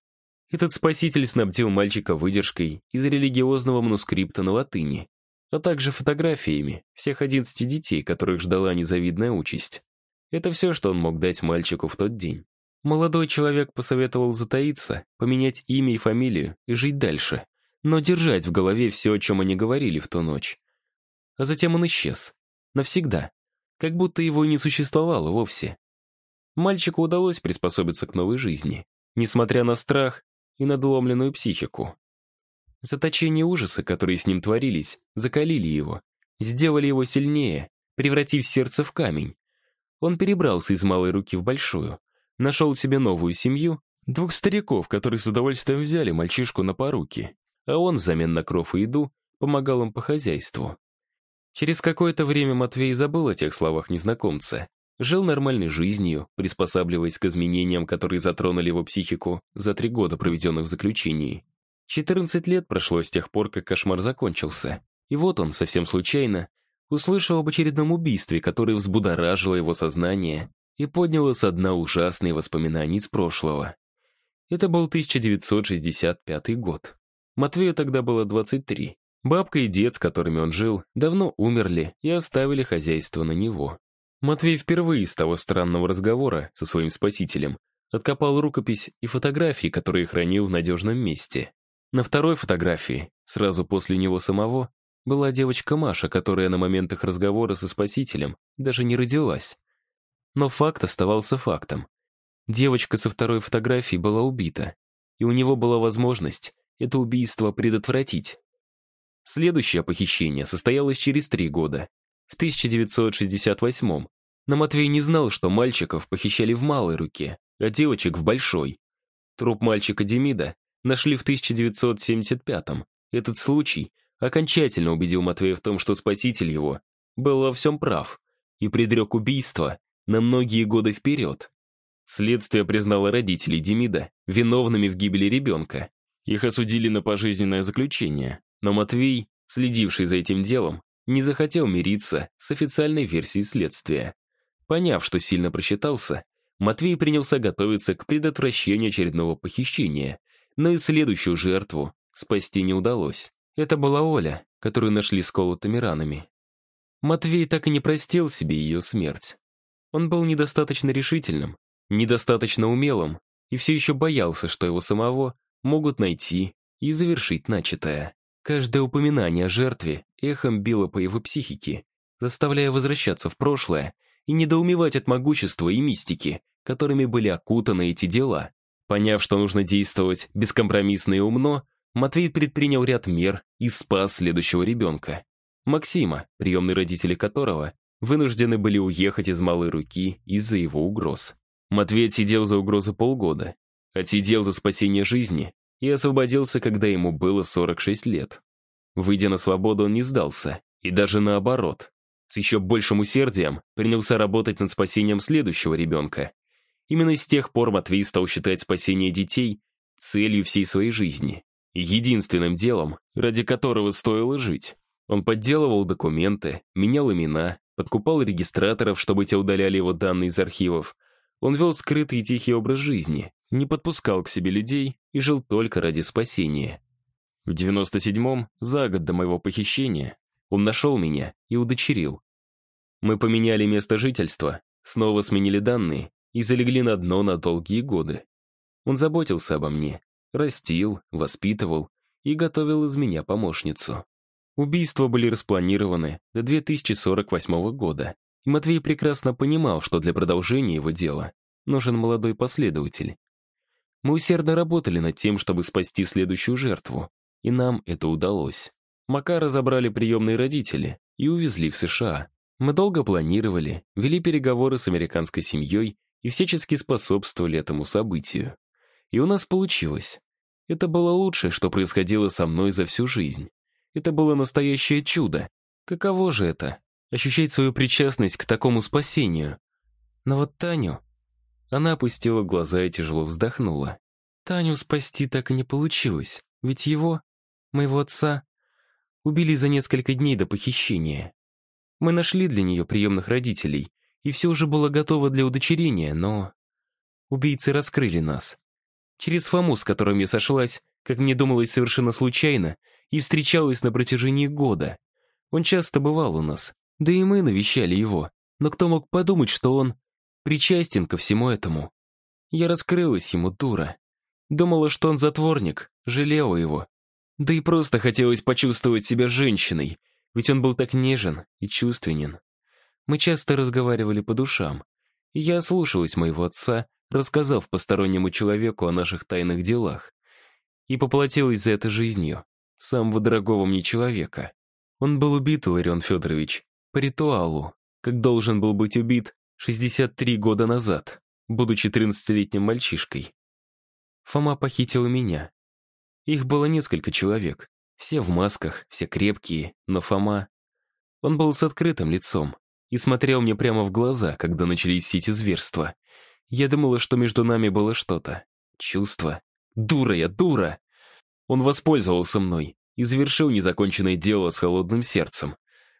Этот спаситель снабдил мальчика выдержкой из религиозного манускрипта на латыни, а также фотографиями всех 11 детей, которых ждала незавидная участь. Это все, что он мог дать мальчику в тот день. Молодой человек посоветовал затаиться, поменять имя и фамилию и жить дальше, но держать в голове все, о чем они говорили в ту ночь. А затем он исчез. Навсегда. Как будто его и не существовало вовсе. Мальчику удалось приспособиться к новой жизни, несмотря на страх и надломленную психику. Заточение ужаса, которые с ним творились, закалили его, сделали его сильнее, превратив сердце в камень. Он перебрался из малой руки в большую, нашел себе новую семью, двух стариков, которые с удовольствием взяли мальчишку на поруки, а он взамен на кров и еду помогал им по хозяйству. Через какое-то время Матвей забыл о тех словах незнакомца, жил нормальной жизнью, приспосабливаясь к изменениям, которые затронули его психику за три года, проведенных в заключении. 14 лет прошло с тех пор, как кошмар закончился. И вот он, совсем случайно, услышал об очередном убийстве, которое взбудоражило его сознание и подняло со дна ужасные воспоминания из прошлого. Это был 1965 год. Матвею тогда было 23. Бабка и дед, с которыми он жил, давно умерли и оставили хозяйство на него. Матвей впервые с того странного разговора со своим спасителем откопал рукопись и фотографии, которые хранил в надежном месте. На второй фотографии, сразу после него самого, была девочка Маша, которая на момент их разговора со спасителем даже не родилась. Но факт оставался фактом. Девочка со второй фотографии была убита, и у него была возможность это убийство предотвратить. Следующее похищение состоялось через три года, в 1968 но Матвей не знал, что мальчиков похищали в малой руке, а девочек в большой. Труп мальчика Демида нашли в 1975-м. Этот случай окончательно убедил Матвея в том, что спаситель его был во всем прав и предрек убийство на многие годы вперед. Следствие признало родителей Демида виновными в гибели ребенка. Их осудили на пожизненное заключение, но Матвей, следивший за этим делом, не захотел мириться с официальной версией следствия. Поняв, что сильно просчитался, Матвей принялся готовиться к предотвращению очередного похищения, но и следующую жертву спасти не удалось. Это была Оля, которую нашли с колотыми ранами. Матвей так и не простил себе ее смерть. Он был недостаточно решительным, недостаточно умелым и все еще боялся, что его самого могут найти и завершить начатое. Каждое упоминание о жертве эхом било по его психике, заставляя возвращаться в прошлое и недоумевать от могущества и мистики, которыми были окутаны эти дела. Поняв, что нужно действовать бескомпромиссно и умно, Матвей предпринял ряд мер и спас следующего ребенка. Максима, приемные родители которого вынуждены были уехать из малой руки из-за его угроз. Матвей отсидел за угрозы полгода, отсидел за спасение жизни и освободился, когда ему было 46 лет. Выйдя на свободу, он не сдался, и даже наоборот. С еще большим усердием принялся работать над спасением следующего ребенка. Именно с тех пор Матвей стал считать спасение детей целью всей своей жизни, единственным делом, ради которого стоило жить. Он подделывал документы, менял имена, подкупал регистраторов, чтобы те удаляли его данные из архивов. Он вел скрытый и тихий образ жизни, не подпускал к себе людей и жил только ради спасения. В 97-м, за год до моего похищения, он нашел меня и удочерил. Мы поменяли место жительства, снова сменили данные и залегли на дно на долгие годы. Он заботился обо мне, растил, воспитывал и готовил из меня помощницу. Убийства были распланированы до 2048 года, и Матвей прекрасно понимал, что для продолжения его дела нужен молодой последователь. Мы усердно работали над тем, чтобы спасти следующую жертву, и нам это удалось. Макара забрали приемные родители и увезли в США. Мы долго планировали, вели переговоры с американской семьей и всячески способствовали этому событию. И у нас получилось. Это было лучшее, что происходило со мной за всю жизнь. Это было настоящее чудо. Каково же это? Ощущать свою причастность к такому спасению. Но вот Таню она опустила глаза и тяжело вздохнула. Таню спасти так и не получилось, ведь его, моего отца, убили за несколько дней до похищения. Мы нашли для нее приемных родителей, и все уже было готово для удочерения, но... Убийцы раскрыли нас. Через Фому, с которым я сошлась, как мне думалось совершенно случайно, и встречалась на протяжении года. Он часто бывал у нас, да и мы навещали его, но кто мог подумать, что он причастен ко всему этому. Я раскрылась ему, дура. Думала, что он затворник, жалела его. Да и просто хотелось почувствовать себя женщиной, ведь он был так нежен и чувственен. Мы часто разговаривали по душам, я слушалась моего отца, рассказав постороннему человеку о наших тайных делах, и поплатилась за это жизнью, самого дорогого мне человека. Он был убит, Ларион Федорович, по ритуалу, как должен был быть убит 63 года назад, будучи 13-летним мальчишкой. Фома похитил меня. Их было несколько человек, все в масках, все крепкие, но Фома... Он был с открытым лицом, и смотрел мне прямо в глаза, когда начались все эти зверства. Я думала, что между нами было что-то. Чувство. Дура я, дура! Он воспользовался мной и завершил незаконченное дело с холодным сердцем.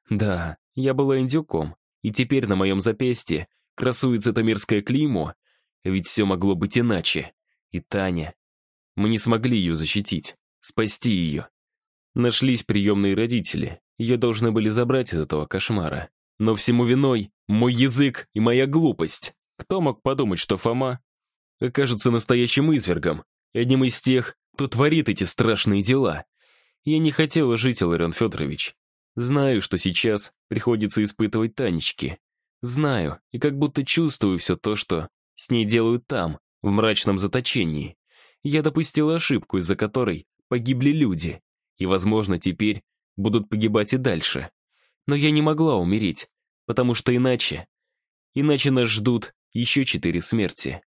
Да, я была индюком, и теперь на моем запястье красуется это мерзкое клеймо, ведь все могло быть иначе. И Таня. Мы не смогли ее защитить, спасти ее. Нашлись приемные родители, ее должны были забрать из этого кошмара. Но всему виной мой язык и моя глупость. Кто мог подумать, что Фома окажется настоящим извергом, одним из тех, кто творит эти страшные дела? Я не хотела жить, Иларион Федорович. Знаю, что сейчас приходится испытывать Танечки. Знаю, и как будто чувствую все то, что с ней делают там, в мрачном заточении. Я допустила ошибку, из-за которой погибли люди, и, возможно, теперь будут погибать и дальше. Но я не могла умереть, потому что иначе... Иначе нас ждут еще четыре смерти.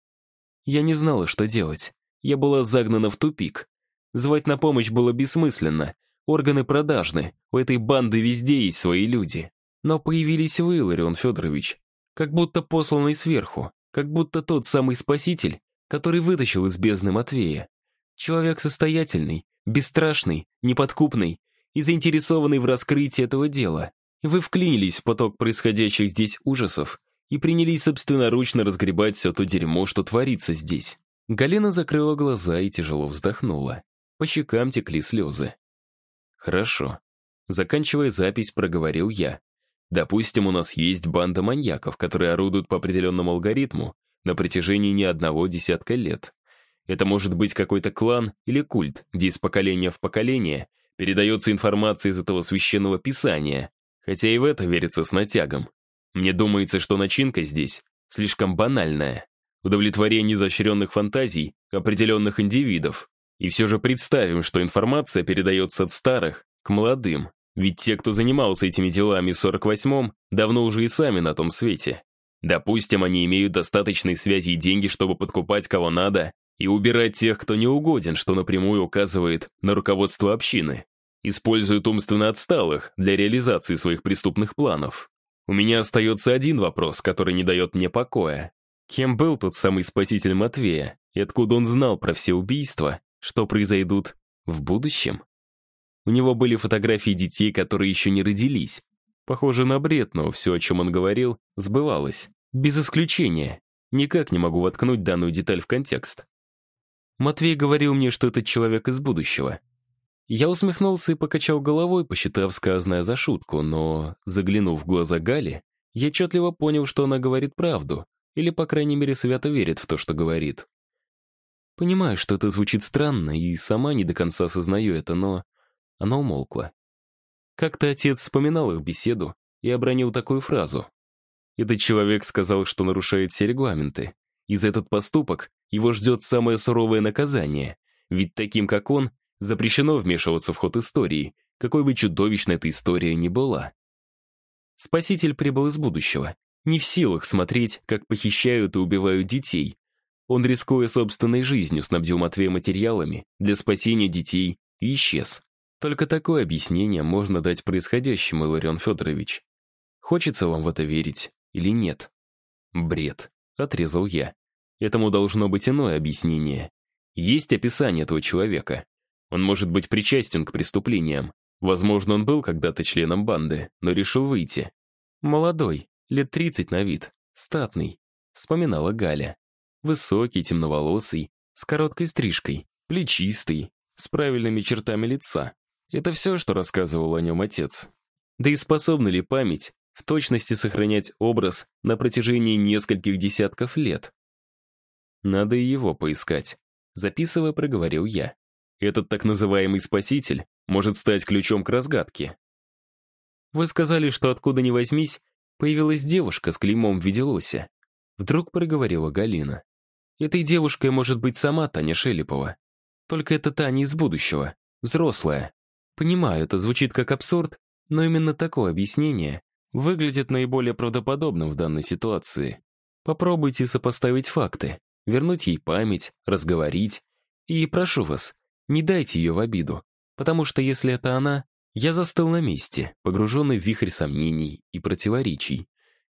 Я не знала, что делать. Я была загнана в тупик. Звать на помощь было бессмысленно. Органы продажны, у этой банды везде есть свои люди. Но появились вы, Ларион Федорович, как будто посланный сверху, как будто тот самый спаситель, который вытащил из бездны Матвея. Человек состоятельный, бесстрашный, неподкупный и заинтересованный в раскрытии этого дела. Вы вклинились в поток происходящих здесь ужасов и принялись собственноручно разгребать все то дерьмо, что творится здесь. Галина закрыла глаза и тяжело вздохнула. По щекам текли слезы. «Хорошо». Заканчивая запись, проговорил я. «Допустим, у нас есть банда маньяков, которые орудуют по определенному алгоритму на протяжении не одного десятка лет. Это может быть какой-то клан или культ, где из поколения в поколение передается информация из этого священного писания, хотя и в это верится с натягом. Мне думается, что начинка здесь слишком банальная. Удовлетворение изощренных фантазий определенных индивидов. И все же представим, что информация передается от старых к молодым. Ведь те, кто занимался этими делами в 48-м, давно уже и сами на том свете. Допустим, они имеют достаточные связи и деньги, чтобы подкупать кого надо и убирать тех, кто не угоден, что напрямую указывает на руководство общины. Используют умственно отсталых для реализации своих преступных планов. У меня остается один вопрос, который не дает мне покоя. Кем был тот самый спаситель Матвея, и откуда он знал про все убийства, что произойдут в будущем? У него были фотографии детей, которые еще не родились. Похоже на бред, но все, о чем он говорил, сбывалось. Без исключения. Никак не могу воткнуть данную деталь в контекст. Матвей говорил мне, что это человек из будущего, я усмехнулся и покачал головой, посчитав сказанное за шутку, но, заглянув в глаза Гали, я отчетливо понял, что она говорит правду, или, по крайней мере, свято верит в то, что говорит. Понимаю, что это звучит странно, и сама не до конца осознаю это, но она умолкла. Как-то отец вспоминал их беседу и обронил такую фразу. Этот человек сказал, что нарушает все регламенты, и за этот поступок его ждет самое суровое наказание, ведь таким, как он, Запрещено вмешиваться в ход истории, какой бы чудовищной эта история ни была. Спаситель прибыл из будущего, не в силах смотреть, как похищают и убивают детей. Он, рискуя собственной жизнью, снабдил Матвея материалами для спасения детей и исчез. Только такое объяснение можно дать происходящему, Иларион Федорович. Хочется вам в это верить или нет? Бред, отрезал я. Этому должно быть иное объяснение. Есть описание этого человека. Он может быть причастен к преступлениям. Возможно, он был когда-то членом банды, но решил выйти. Молодой, лет 30 на вид, статный, вспоминала Галя. Высокий, темноволосый, с короткой стрижкой, плечистый, с правильными чертами лица. Это все, что рассказывал о нем отец. Да и способна ли память в точности сохранять образ на протяжении нескольких десятков лет? Надо и его поискать. Записывая, проговорил я. Этот так называемый спаситель может стать ключом к разгадке. Вы сказали, что откуда ни возьмись, появилась девушка с клеймом в виде лося. Вдруг проговорила Галина. Этой девушкой может быть сама Таня Шелепова. Только это Таня из будущего, взрослая. Понимаю, это звучит как абсурд, но именно такое объяснение выглядит наиболее правдоподобным в данной ситуации. Попробуйте сопоставить факты, вернуть ей память, разговорить. И прошу вас, не дайте ее в обиду, потому что если это она, я застыл на месте, погруженный в вихрь сомнений и противоречий.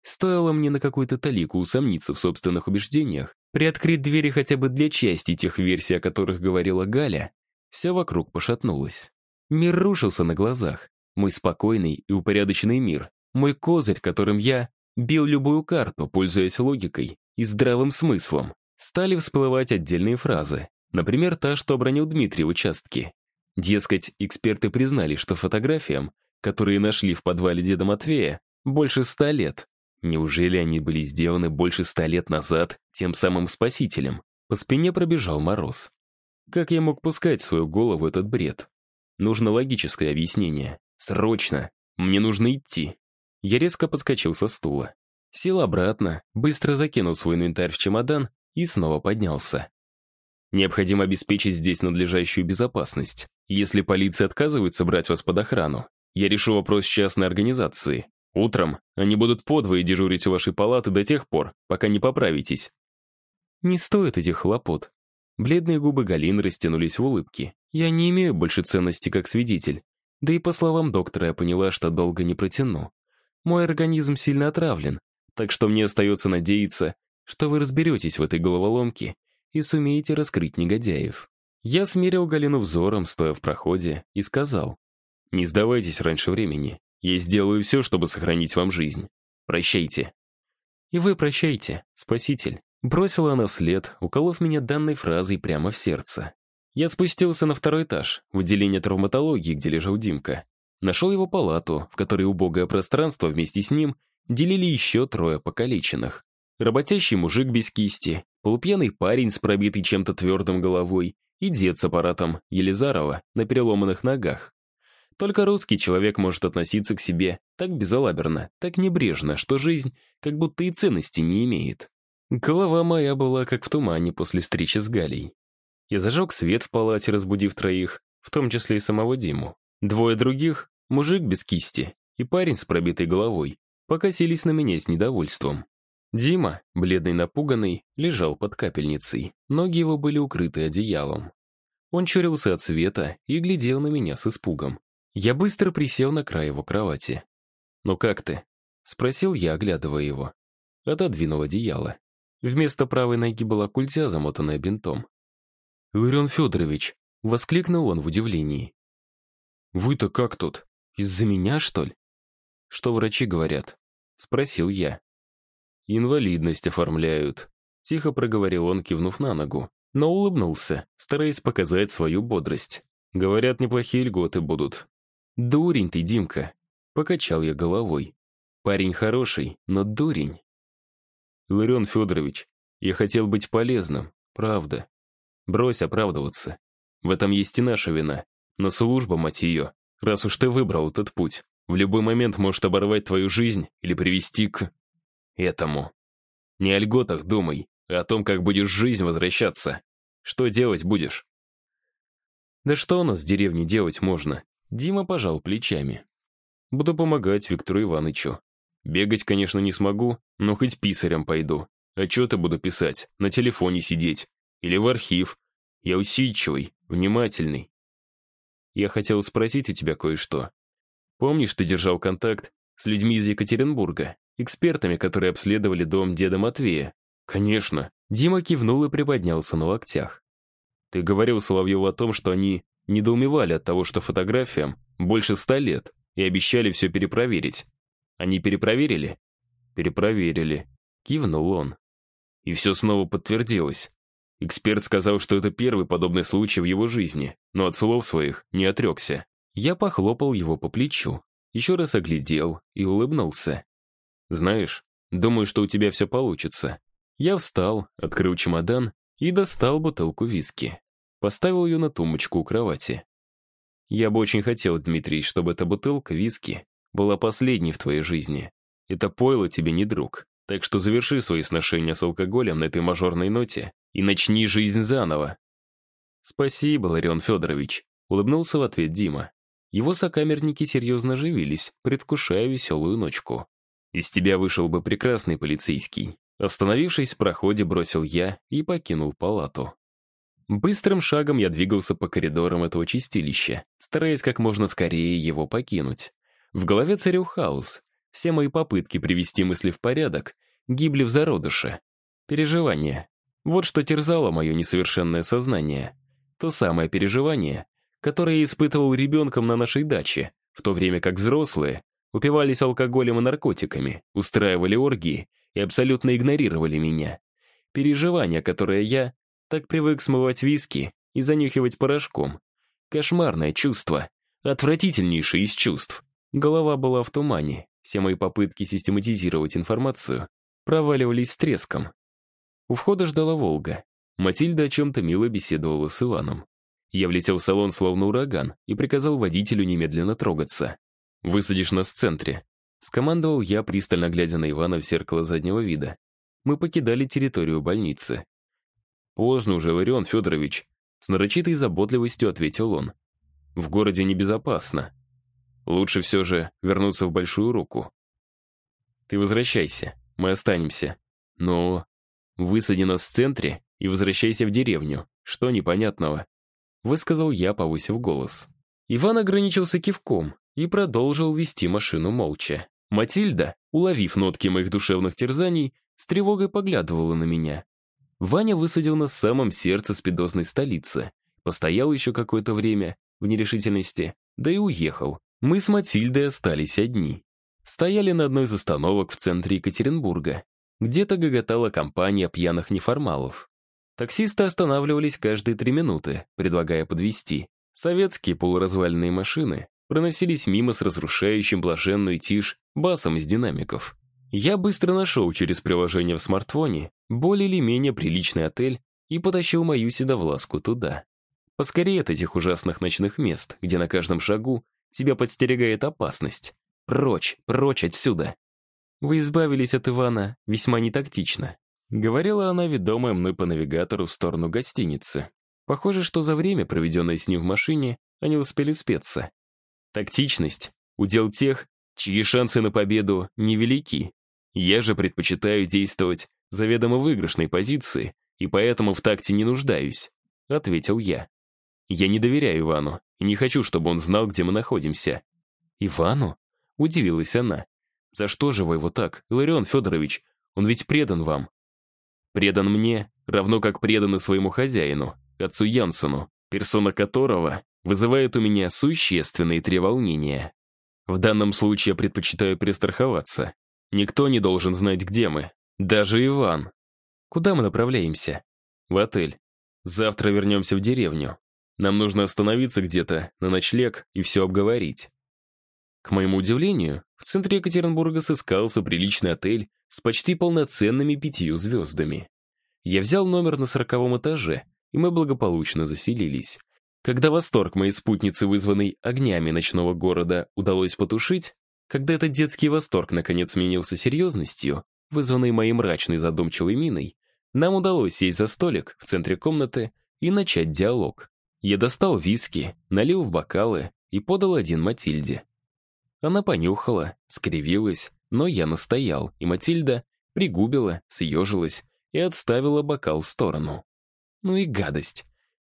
Стоило мне на какую-то талику усомниться в собственных убеждениях, приоткрыть двери хотя бы для части тех версий, о которых говорила Галя, все вокруг пошатнулось. Мир рушился на глазах. Мой спокойный и упорядоченный мир. Мой козырь, которым я бил любую карту, пользуясь логикой и здравым смыслом. Стали всплывать отдельные фразы. Например, та, что обронил Дмитрий в участке. Дескать, эксперты признали, что фотографиям, которые нашли в подвале деда Матвея, больше ста лет. Неужели они были сделаны больше ста лет назад тем самым спасителем? По спине пробежал мороз. Как я мог пускать в свою голову этот бред? Нужно логическое объяснение. Срочно. Мне нужно идти. Я резко подскочил со стула. Сел обратно, быстро закинул свой инвентарь в чемодан и снова поднялся. Необходимо обеспечить здесь надлежащую безопасность. Если полиция отказывается брать вас под охрану, я решу вопрос частной организацией. Утром они будут подвое дежурить у вашей палаты до тех пор, пока не поправитесь. Не стоит этих хлопот. Бледные губы Галины растянулись в улыбке. Я не имею больше ценности как свидетель. Да и по словам доктора я поняла, что долго не протяну. Мой организм сильно отравлен, так что мне остается надеяться, что вы разберетесь в этой головоломке и сумеете раскрыть негодяев. Я смирил Галину взором, стоя в проходе, и сказал, «Не сдавайтесь раньше времени. Я сделаю все, чтобы сохранить вам жизнь. Прощайте». «И вы прощайте, спаситель». Бросила она вслед, уколов меня данной фразой прямо в сердце. Я спустился на второй этаж, в отделение травматологии, где лежал Димка. Нашел его палату, в которой убогое пространство вместе с ним делили еще трое покалеченных. Работящий мужик без кисти, полупьяный парень с пробитой чем-то твердым головой и дед с аппаратом Елизарова на переломанных ногах. Только русский человек может относиться к себе так безалаберно, так небрежно, что жизнь как будто и ценности не имеет. Голова моя была как в тумане после встречи с Галей. Я зажег свет в палате, разбудив троих, в том числе и самого Диму. Двое других, мужик без кисти и парень с пробитой головой, покосились на меня с недовольством. Дима, бледный напуганный, лежал под капельницей, ноги его были укрыты одеялом. Он чурился от света и глядел на меня с испугом. Я быстро присел на край его кровати. «Ну как ты?» — спросил я, оглядывая его. Отодвинул одеяло. Вместо правой ноги была культя, замотанная бинтом. «Ларион Федорович!» — воскликнул он в удивлении. «Вы-то как тут? Из-за меня, что ли?» «Что врачи говорят?» — спросил я. «Инвалидность оформляют», — тихо проговорил он, кивнув на ногу, но улыбнулся, стараясь показать свою бодрость. «Говорят, неплохие льготы будут». «Дурень ты, Димка!» — покачал я головой. «Парень хороший, но дурень». «Иларион Федорович, я хотел быть полезным, правда. Брось оправдываться. В этом есть и наша вина. Но служба, мать ее, раз уж ты выбрал этот путь, в любой момент может оборвать твою жизнь или привести к... этому. Не о льготах думай, а о том, как будешь жизнь возвращаться. Что делать будешь? Да что у нас в деревне делать можно? Дима пожал плечами. Буду помогать Виктору Ивановичу. Бегать, конечно, не смогу, но хоть писарем пойду. Отчеты буду писать, на телефоне сидеть. Или в архив. Я усидчивый, внимательный. Я хотел спросить у тебя кое-что. Помнишь, ты держал контакт с людьми из Екатеринбурга, экспертами, которые обследовали дом деда Матвея? Конечно. Дима кивнул и приподнялся на локтях. Ты говорил Соловьеву о том, что они недоумевали от того, что фотографиям больше ста лет, и обещали все перепроверить. Они перепроверили? Перепроверили. Кивнул он. И все снова подтвердилось. Эксперт сказал, что это первый подобный случай в его жизни, но от слов своих не отрекся. Я похлопал его по плечу, еще раз оглядел и улыбнулся. «Знаешь, думаю, что у тебя все получится». Я встал, открыл чемодан и достал бутылку виски. Поставил ее на тумбочку у кровати. «Я бы очень хотел, Дмитрий, чтобы эта бутылка виски была последней в твоей жизни. Это пойло тебе не друг. Так что заверши свои сношения с алкоголем на этой мажорной ноте и начни жизнь заново». «Спасибо, Ларион Федорович», — улыбнулся в ответ Дима. Его сокамерники серьезно оживились, предвкушая веселую ночку. «Из тебя вышел бы прекрасный полицейский». Остановившись в проходе, бросил я и покинул палату. Быстрым шагом я двигался по коридорам этого чистилища, стараясь как можно скорее его покинуть. В голове царил хаос. Все мои попытки привести мысли в порядок гибли в зародыше. Переживание. Вот что терзало мое несовершенное сознание. То самое переживание, которое я испытывал ребенком на нашей даче, в то время как взрослые упивались алкоголем и наркотиками, устраивали оргии и абсолютно игнорировали меня. Переживание, которое я так привык смывать виски и занюхивать порошком. Кошмарное чувство, отвратительнейшее из чувств. Голова была в тумане, все мои попытки систематизировать информацию проваливались с треском. У входа ждала «Волга». Матильда о чем-то мило беседовала с Иваном. Я влетел в салон словно ураган и приказал водителю немедленно трогаться. «Высадишь нас в центре», — скомандовал я, пристально глядя на Ивана в зеркало заднего вида. Мы покидали территорию больницы. «Поздно уже, Ларион Федорович», — с нарочитой заботливостью ответил он. «В городе небезопасно. Лучше все же вернуться в Большую Руку». «Ты возвращайся, мы останемся. Но высади нас в центре и возвращайся в деревню. Что непонятного?» Высказал я, повысив голос. Иван ограничился кивком и продолжил вести машину молча. Матильда, уловив нотки моих душевных терзаний, с тревогой поглядывала на меня. Ваня высадил нас самом сердце спидозной столицы. Постоял еще какое-то время в нерешительности, да и уехал. Мы с Матильдой остались одни. Стояли на одной из остановок в центре Екатеринбурга. Где-то гоготала компания пьяных неформалов. Таксисты останавливались каждые три минуты, предлагая подвести. Советские полуразваленные машины проносились мимо с разрушающим блаженную тишь басом из динамиков. Я быстро нашел через приложение в смартфоне более или менее приличный отель и потащил мою седовласку туда. Поскорее от этих ужасных ночных мест, где на каждом шагу тебя подстерегает опасность. Прочь, прочь отсюда. Вы избавились от Ивана весьма нетактично. Говорила она, ведомая мной по навигатору в сторону гостиницы. Похоже, что за время, проведенное с ним в машине, они успели спеться. Тактичность — удел тех, чьи шансы на победу невелики. Я же предпочитаю действовать заведомо выигрышной позиции, и поэтому в такте не нуждаюсь», — ответил я. «Я не доверяю Ивану и не хочу, чтобы он знал, где мы находимся». «Ивану?» — удивилась она. «За что же вы его так, Иларион Федорович? Он ведь предан вам». «Предан мне, равно как предан своему хозяину, отцу Янсену, персона которого вызывает у меня существенные треволнения. В данном случае я предпочитаю перестраховаться. Никто не должен знать, где мы. Даже Иван. Куда мы направляемся? В отель. Завтра вернемся в деревню. Нам нужно остановиться где-то на ночлег и все обговорить. К моему удивлению, в центре Екатеринбурга сыскался приличный отель с почти полноценными пятью звездами. Я взял номер на сороковом этаже, и мы благополучно заселились. Когда восторг моей спутницы, вызванный огнями ночного города, удалось потушить, когда этот детский восторг наконец сменился серьезностью, вызванной моей мрачной задумчивой миной, нам удалось сесть за столик в центре комнаты и начать диалог. Я достал виски, налил в бокалы и подал один Матильде. Она понюхала, скривилась, но я настоял, и Матильда пригубила, съежилась и отставила бокал в сторону. Ну и гадость.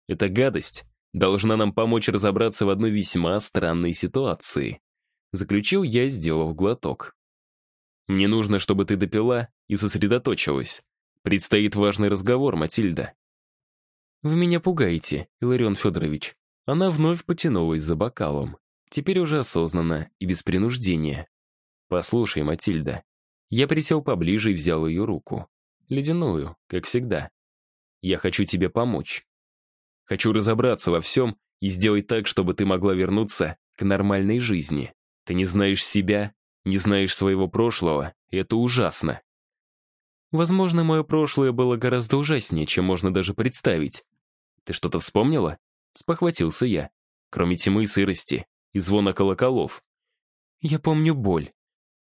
Эта гадость должна нам помочь разобраться в одной весьма странной ситуации. Заключил я, сделав глоток. Мне нужно, чтобы ты допила и сосредоточилась. Предстоит важный разговор, Матильда. Вы меня пугаете, Иларион Федорович. Она вновь потянулась за бокалом. Теперь уже осознанно и без принуждения. Послушай, Матильда. Я присел поближе и взял ее руку. Ледяную, как всегда. Я хочу тебе помочь. Хочу разобраться во всем и сделать так, чтобы ты могла вернуться к нормальной жизни. Ты не знаешь себя, не знаешь своего прошлого, и это ужасно. Возможно, мое прошлое было гораздо ужаснее, чем можно даже представить. Ты что-то вспомнила? Спохватился я. Кроме тьмы сырости, и звона колоколов. Я помню боль.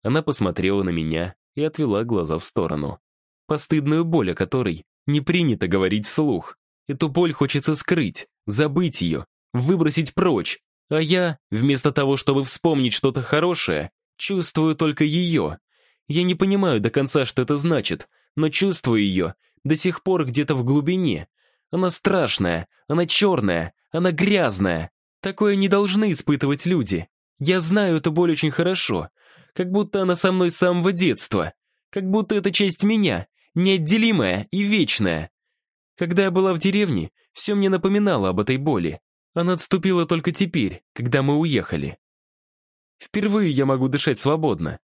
Она посмотрела на меня и отвела глаза в сторону. Постыдную боль, о которой не принято говорить вслух. Эту боль хочется скрыть, забыть ее, выбросить прочь, а я, вместо того, чтобы вспомнить что-то хорошее, чувствую только ее. Я не понимаю до конца, что это значит, но чувствую ее до сих пор где-то в глубине. Она страшная, она черная, она грязная. Такое не должны испытывать люди. Я знаю эту боль очень хорошо. Как будто она со мной с самого детства. Как будто это часть меня, неотделимая и вечная. Когда я была в деревне, все мне напоминало об этой боли. Она отступила только теперь, когда мы уехали. Впервые я могу дышать свободно.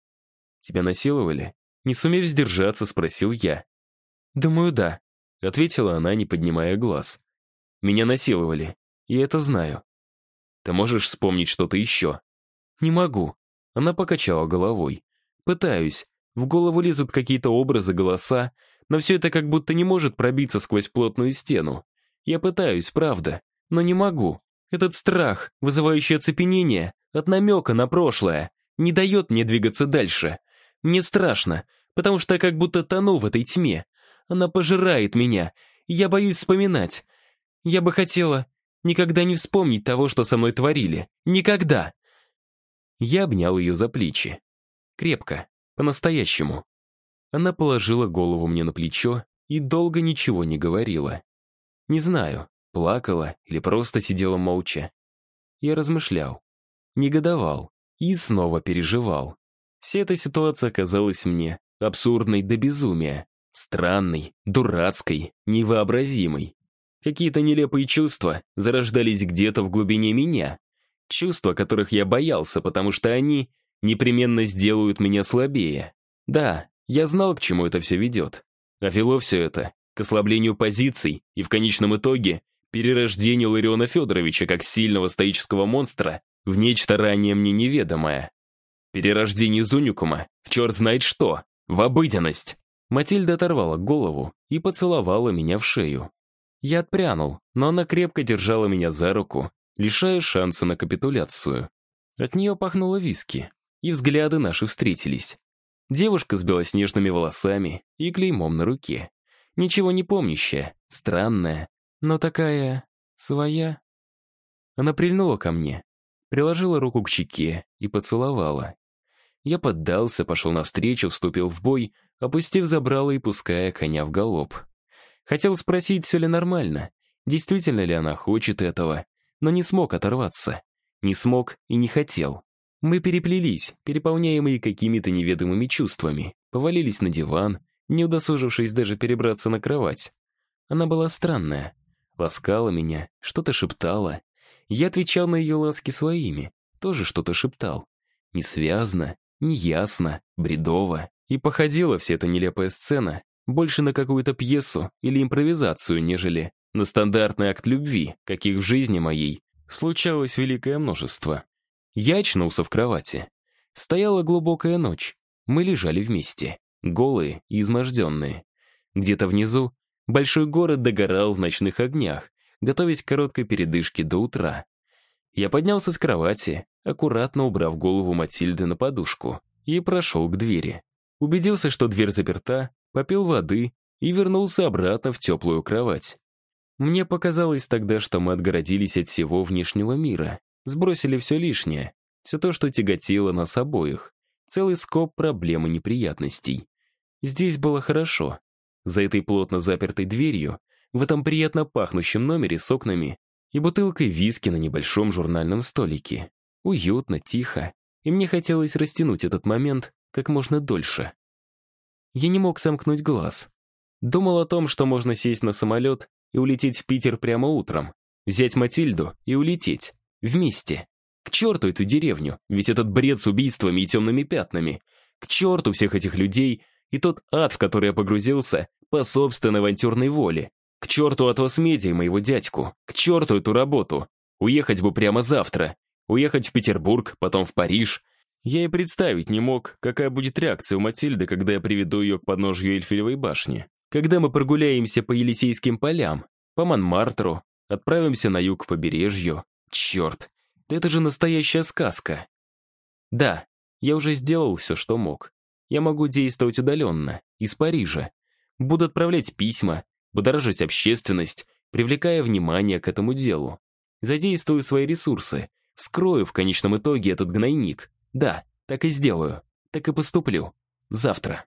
Тебя насиловали? Не сумев сдержаться, спросил я. Думаю, да, ответила она, не поднимая глаз. Меня насиловали, и это знаю. Ты можешь вспомнить что-то еще? Не могу. Она покачала головой. Пытаюсь. В голову лезут какие-то образы, голоса, но все это как будто не может пробиться сквозь плотную стену. Я пытаюсь, правда, но не могу. Этот страх, вызывающий оцепенение, от намека на прошлое, не дает мне двигаться дальше. Мне страшно, потому что я как будто тону в этой тьме. Она пожирает меня, я боюсь вспоминать. Я бы хотела никогда не вспомнить того, что со мной творили. Никогда. Я обнял ее за плечи. Крепко, по-настоящему. Она положила голову мне на плечо и долго ничего не говорила. Не знаю, плакала или просто сидела молча. Я размышлял, негодовал и снова переживал. Вся эта ситуация казалась мне абсурдной до безумия, странной, дурацкой, невообразимой. Какие-то нелепые чувства зарождались где-то в глубине меня, Чувства, которых я боялся, потому что они непременно сделают меня слабее. Да, я знал, к чему это все ведет. А вело все это к ослаблению позиций и в конечном итоге перерождению Лариона Федоровича как сильного стоического монстра в нечто ранее мне неведомое. Перерождение Зунюкума в черт знает что, в обыденность. Матильда оторвала голову и поцеловала меня в шею. Я отпрянул, но она крепко держала меня за руку лишая шанса на капитуляцию. От нее пахнуло виски, и взгляды наши встретились. Девушка с белоснежными волосами и клеймом на руке. Ничего не помнящая, странная, но такая... своя. Она прильнула ко мне, приложила руку к щеке и поцеловала. Я поддался, пошел навстречу, вступил в бой, опустив забрало и пуская коня в галоп. Хотел спросить, все ли нормально, действительно ли она хочет этого, но не смог оторваться. Не смог и не хотел. Мы переплелись, переполняемые какими-то неведомыми чувствами, повалились на диван, не удосужившись даже перебраться на кровать. Она была странная, ласкала меня, что-то шептала. Я отвечал на ее ласки своими, тоже что-то шептал. Несвязно, неясно, бредово. И походила вся эта нелепая сцена больше на какую-то пьесу или импровизацию, нежели на стандартный акт любви, каких в жизни моей случалось великое множество. Я очнулся в кровати. Стояла глубокая ночь. Мы лежали вместе, голые и изможденные. Где-то внизу большой город догорал в ночных огнях, готовясь к короткой передышке до утра. Я поднялся с кровати, аккуратно убрав голову Матильды на подушку, и прошел к двери. Убедился, что дверь заперта, попил воды и вернулся обратно в теплую кровать. Мне показалось тогда, что мы отгородились от всего внешнего мира, сбросили все лишнее, все то, что тяготило нас обоих, целый скоп проблем и неприятностей. Здесь было хорошо. За этой плотно запертой дверью, в этом приятно пахнущем номере с окнами и бутылкой виски на небольшом журнальном столике. Уютно, тихо, и мне хотелось растянуть этот момент как можно дольше. Я не мог сомкнуть глаз. Думал о том, что можно сесть на самолет и улететь в Питер прямо утром. Взять Матильду и улететь. Вместе. К черту эту деревню, ведь этот бред с убийствами и темными пятнами. К черту всех этих людей и тот ад, в который я погрузился по собственной авантюрной воле. К черту Атлас Медиа моего дядьку. К черту эту работу. Уехать бы прямо завтра. Уехать в Петербург, потом в Париж. Я и представить не мог, какая будет реакция у Матильды, когда я приведу ее к подножью Эльфелевой башни. Когда мы прогуляемся по Елисейским полям, по Монмартру, отправимся на юг к побережью. Черт, это же настоящая сказка. Да, я уже сделал все, что мог. Я могу действовать удаленно, из Парижа. Буду отправлять письма, будоражить общественность, привлекая внимание к этому делу. Задействую свои ресурсы, вскрою в конечном итоге этот гнойник. Да, так и сделаю, так и поступлю. Завтра.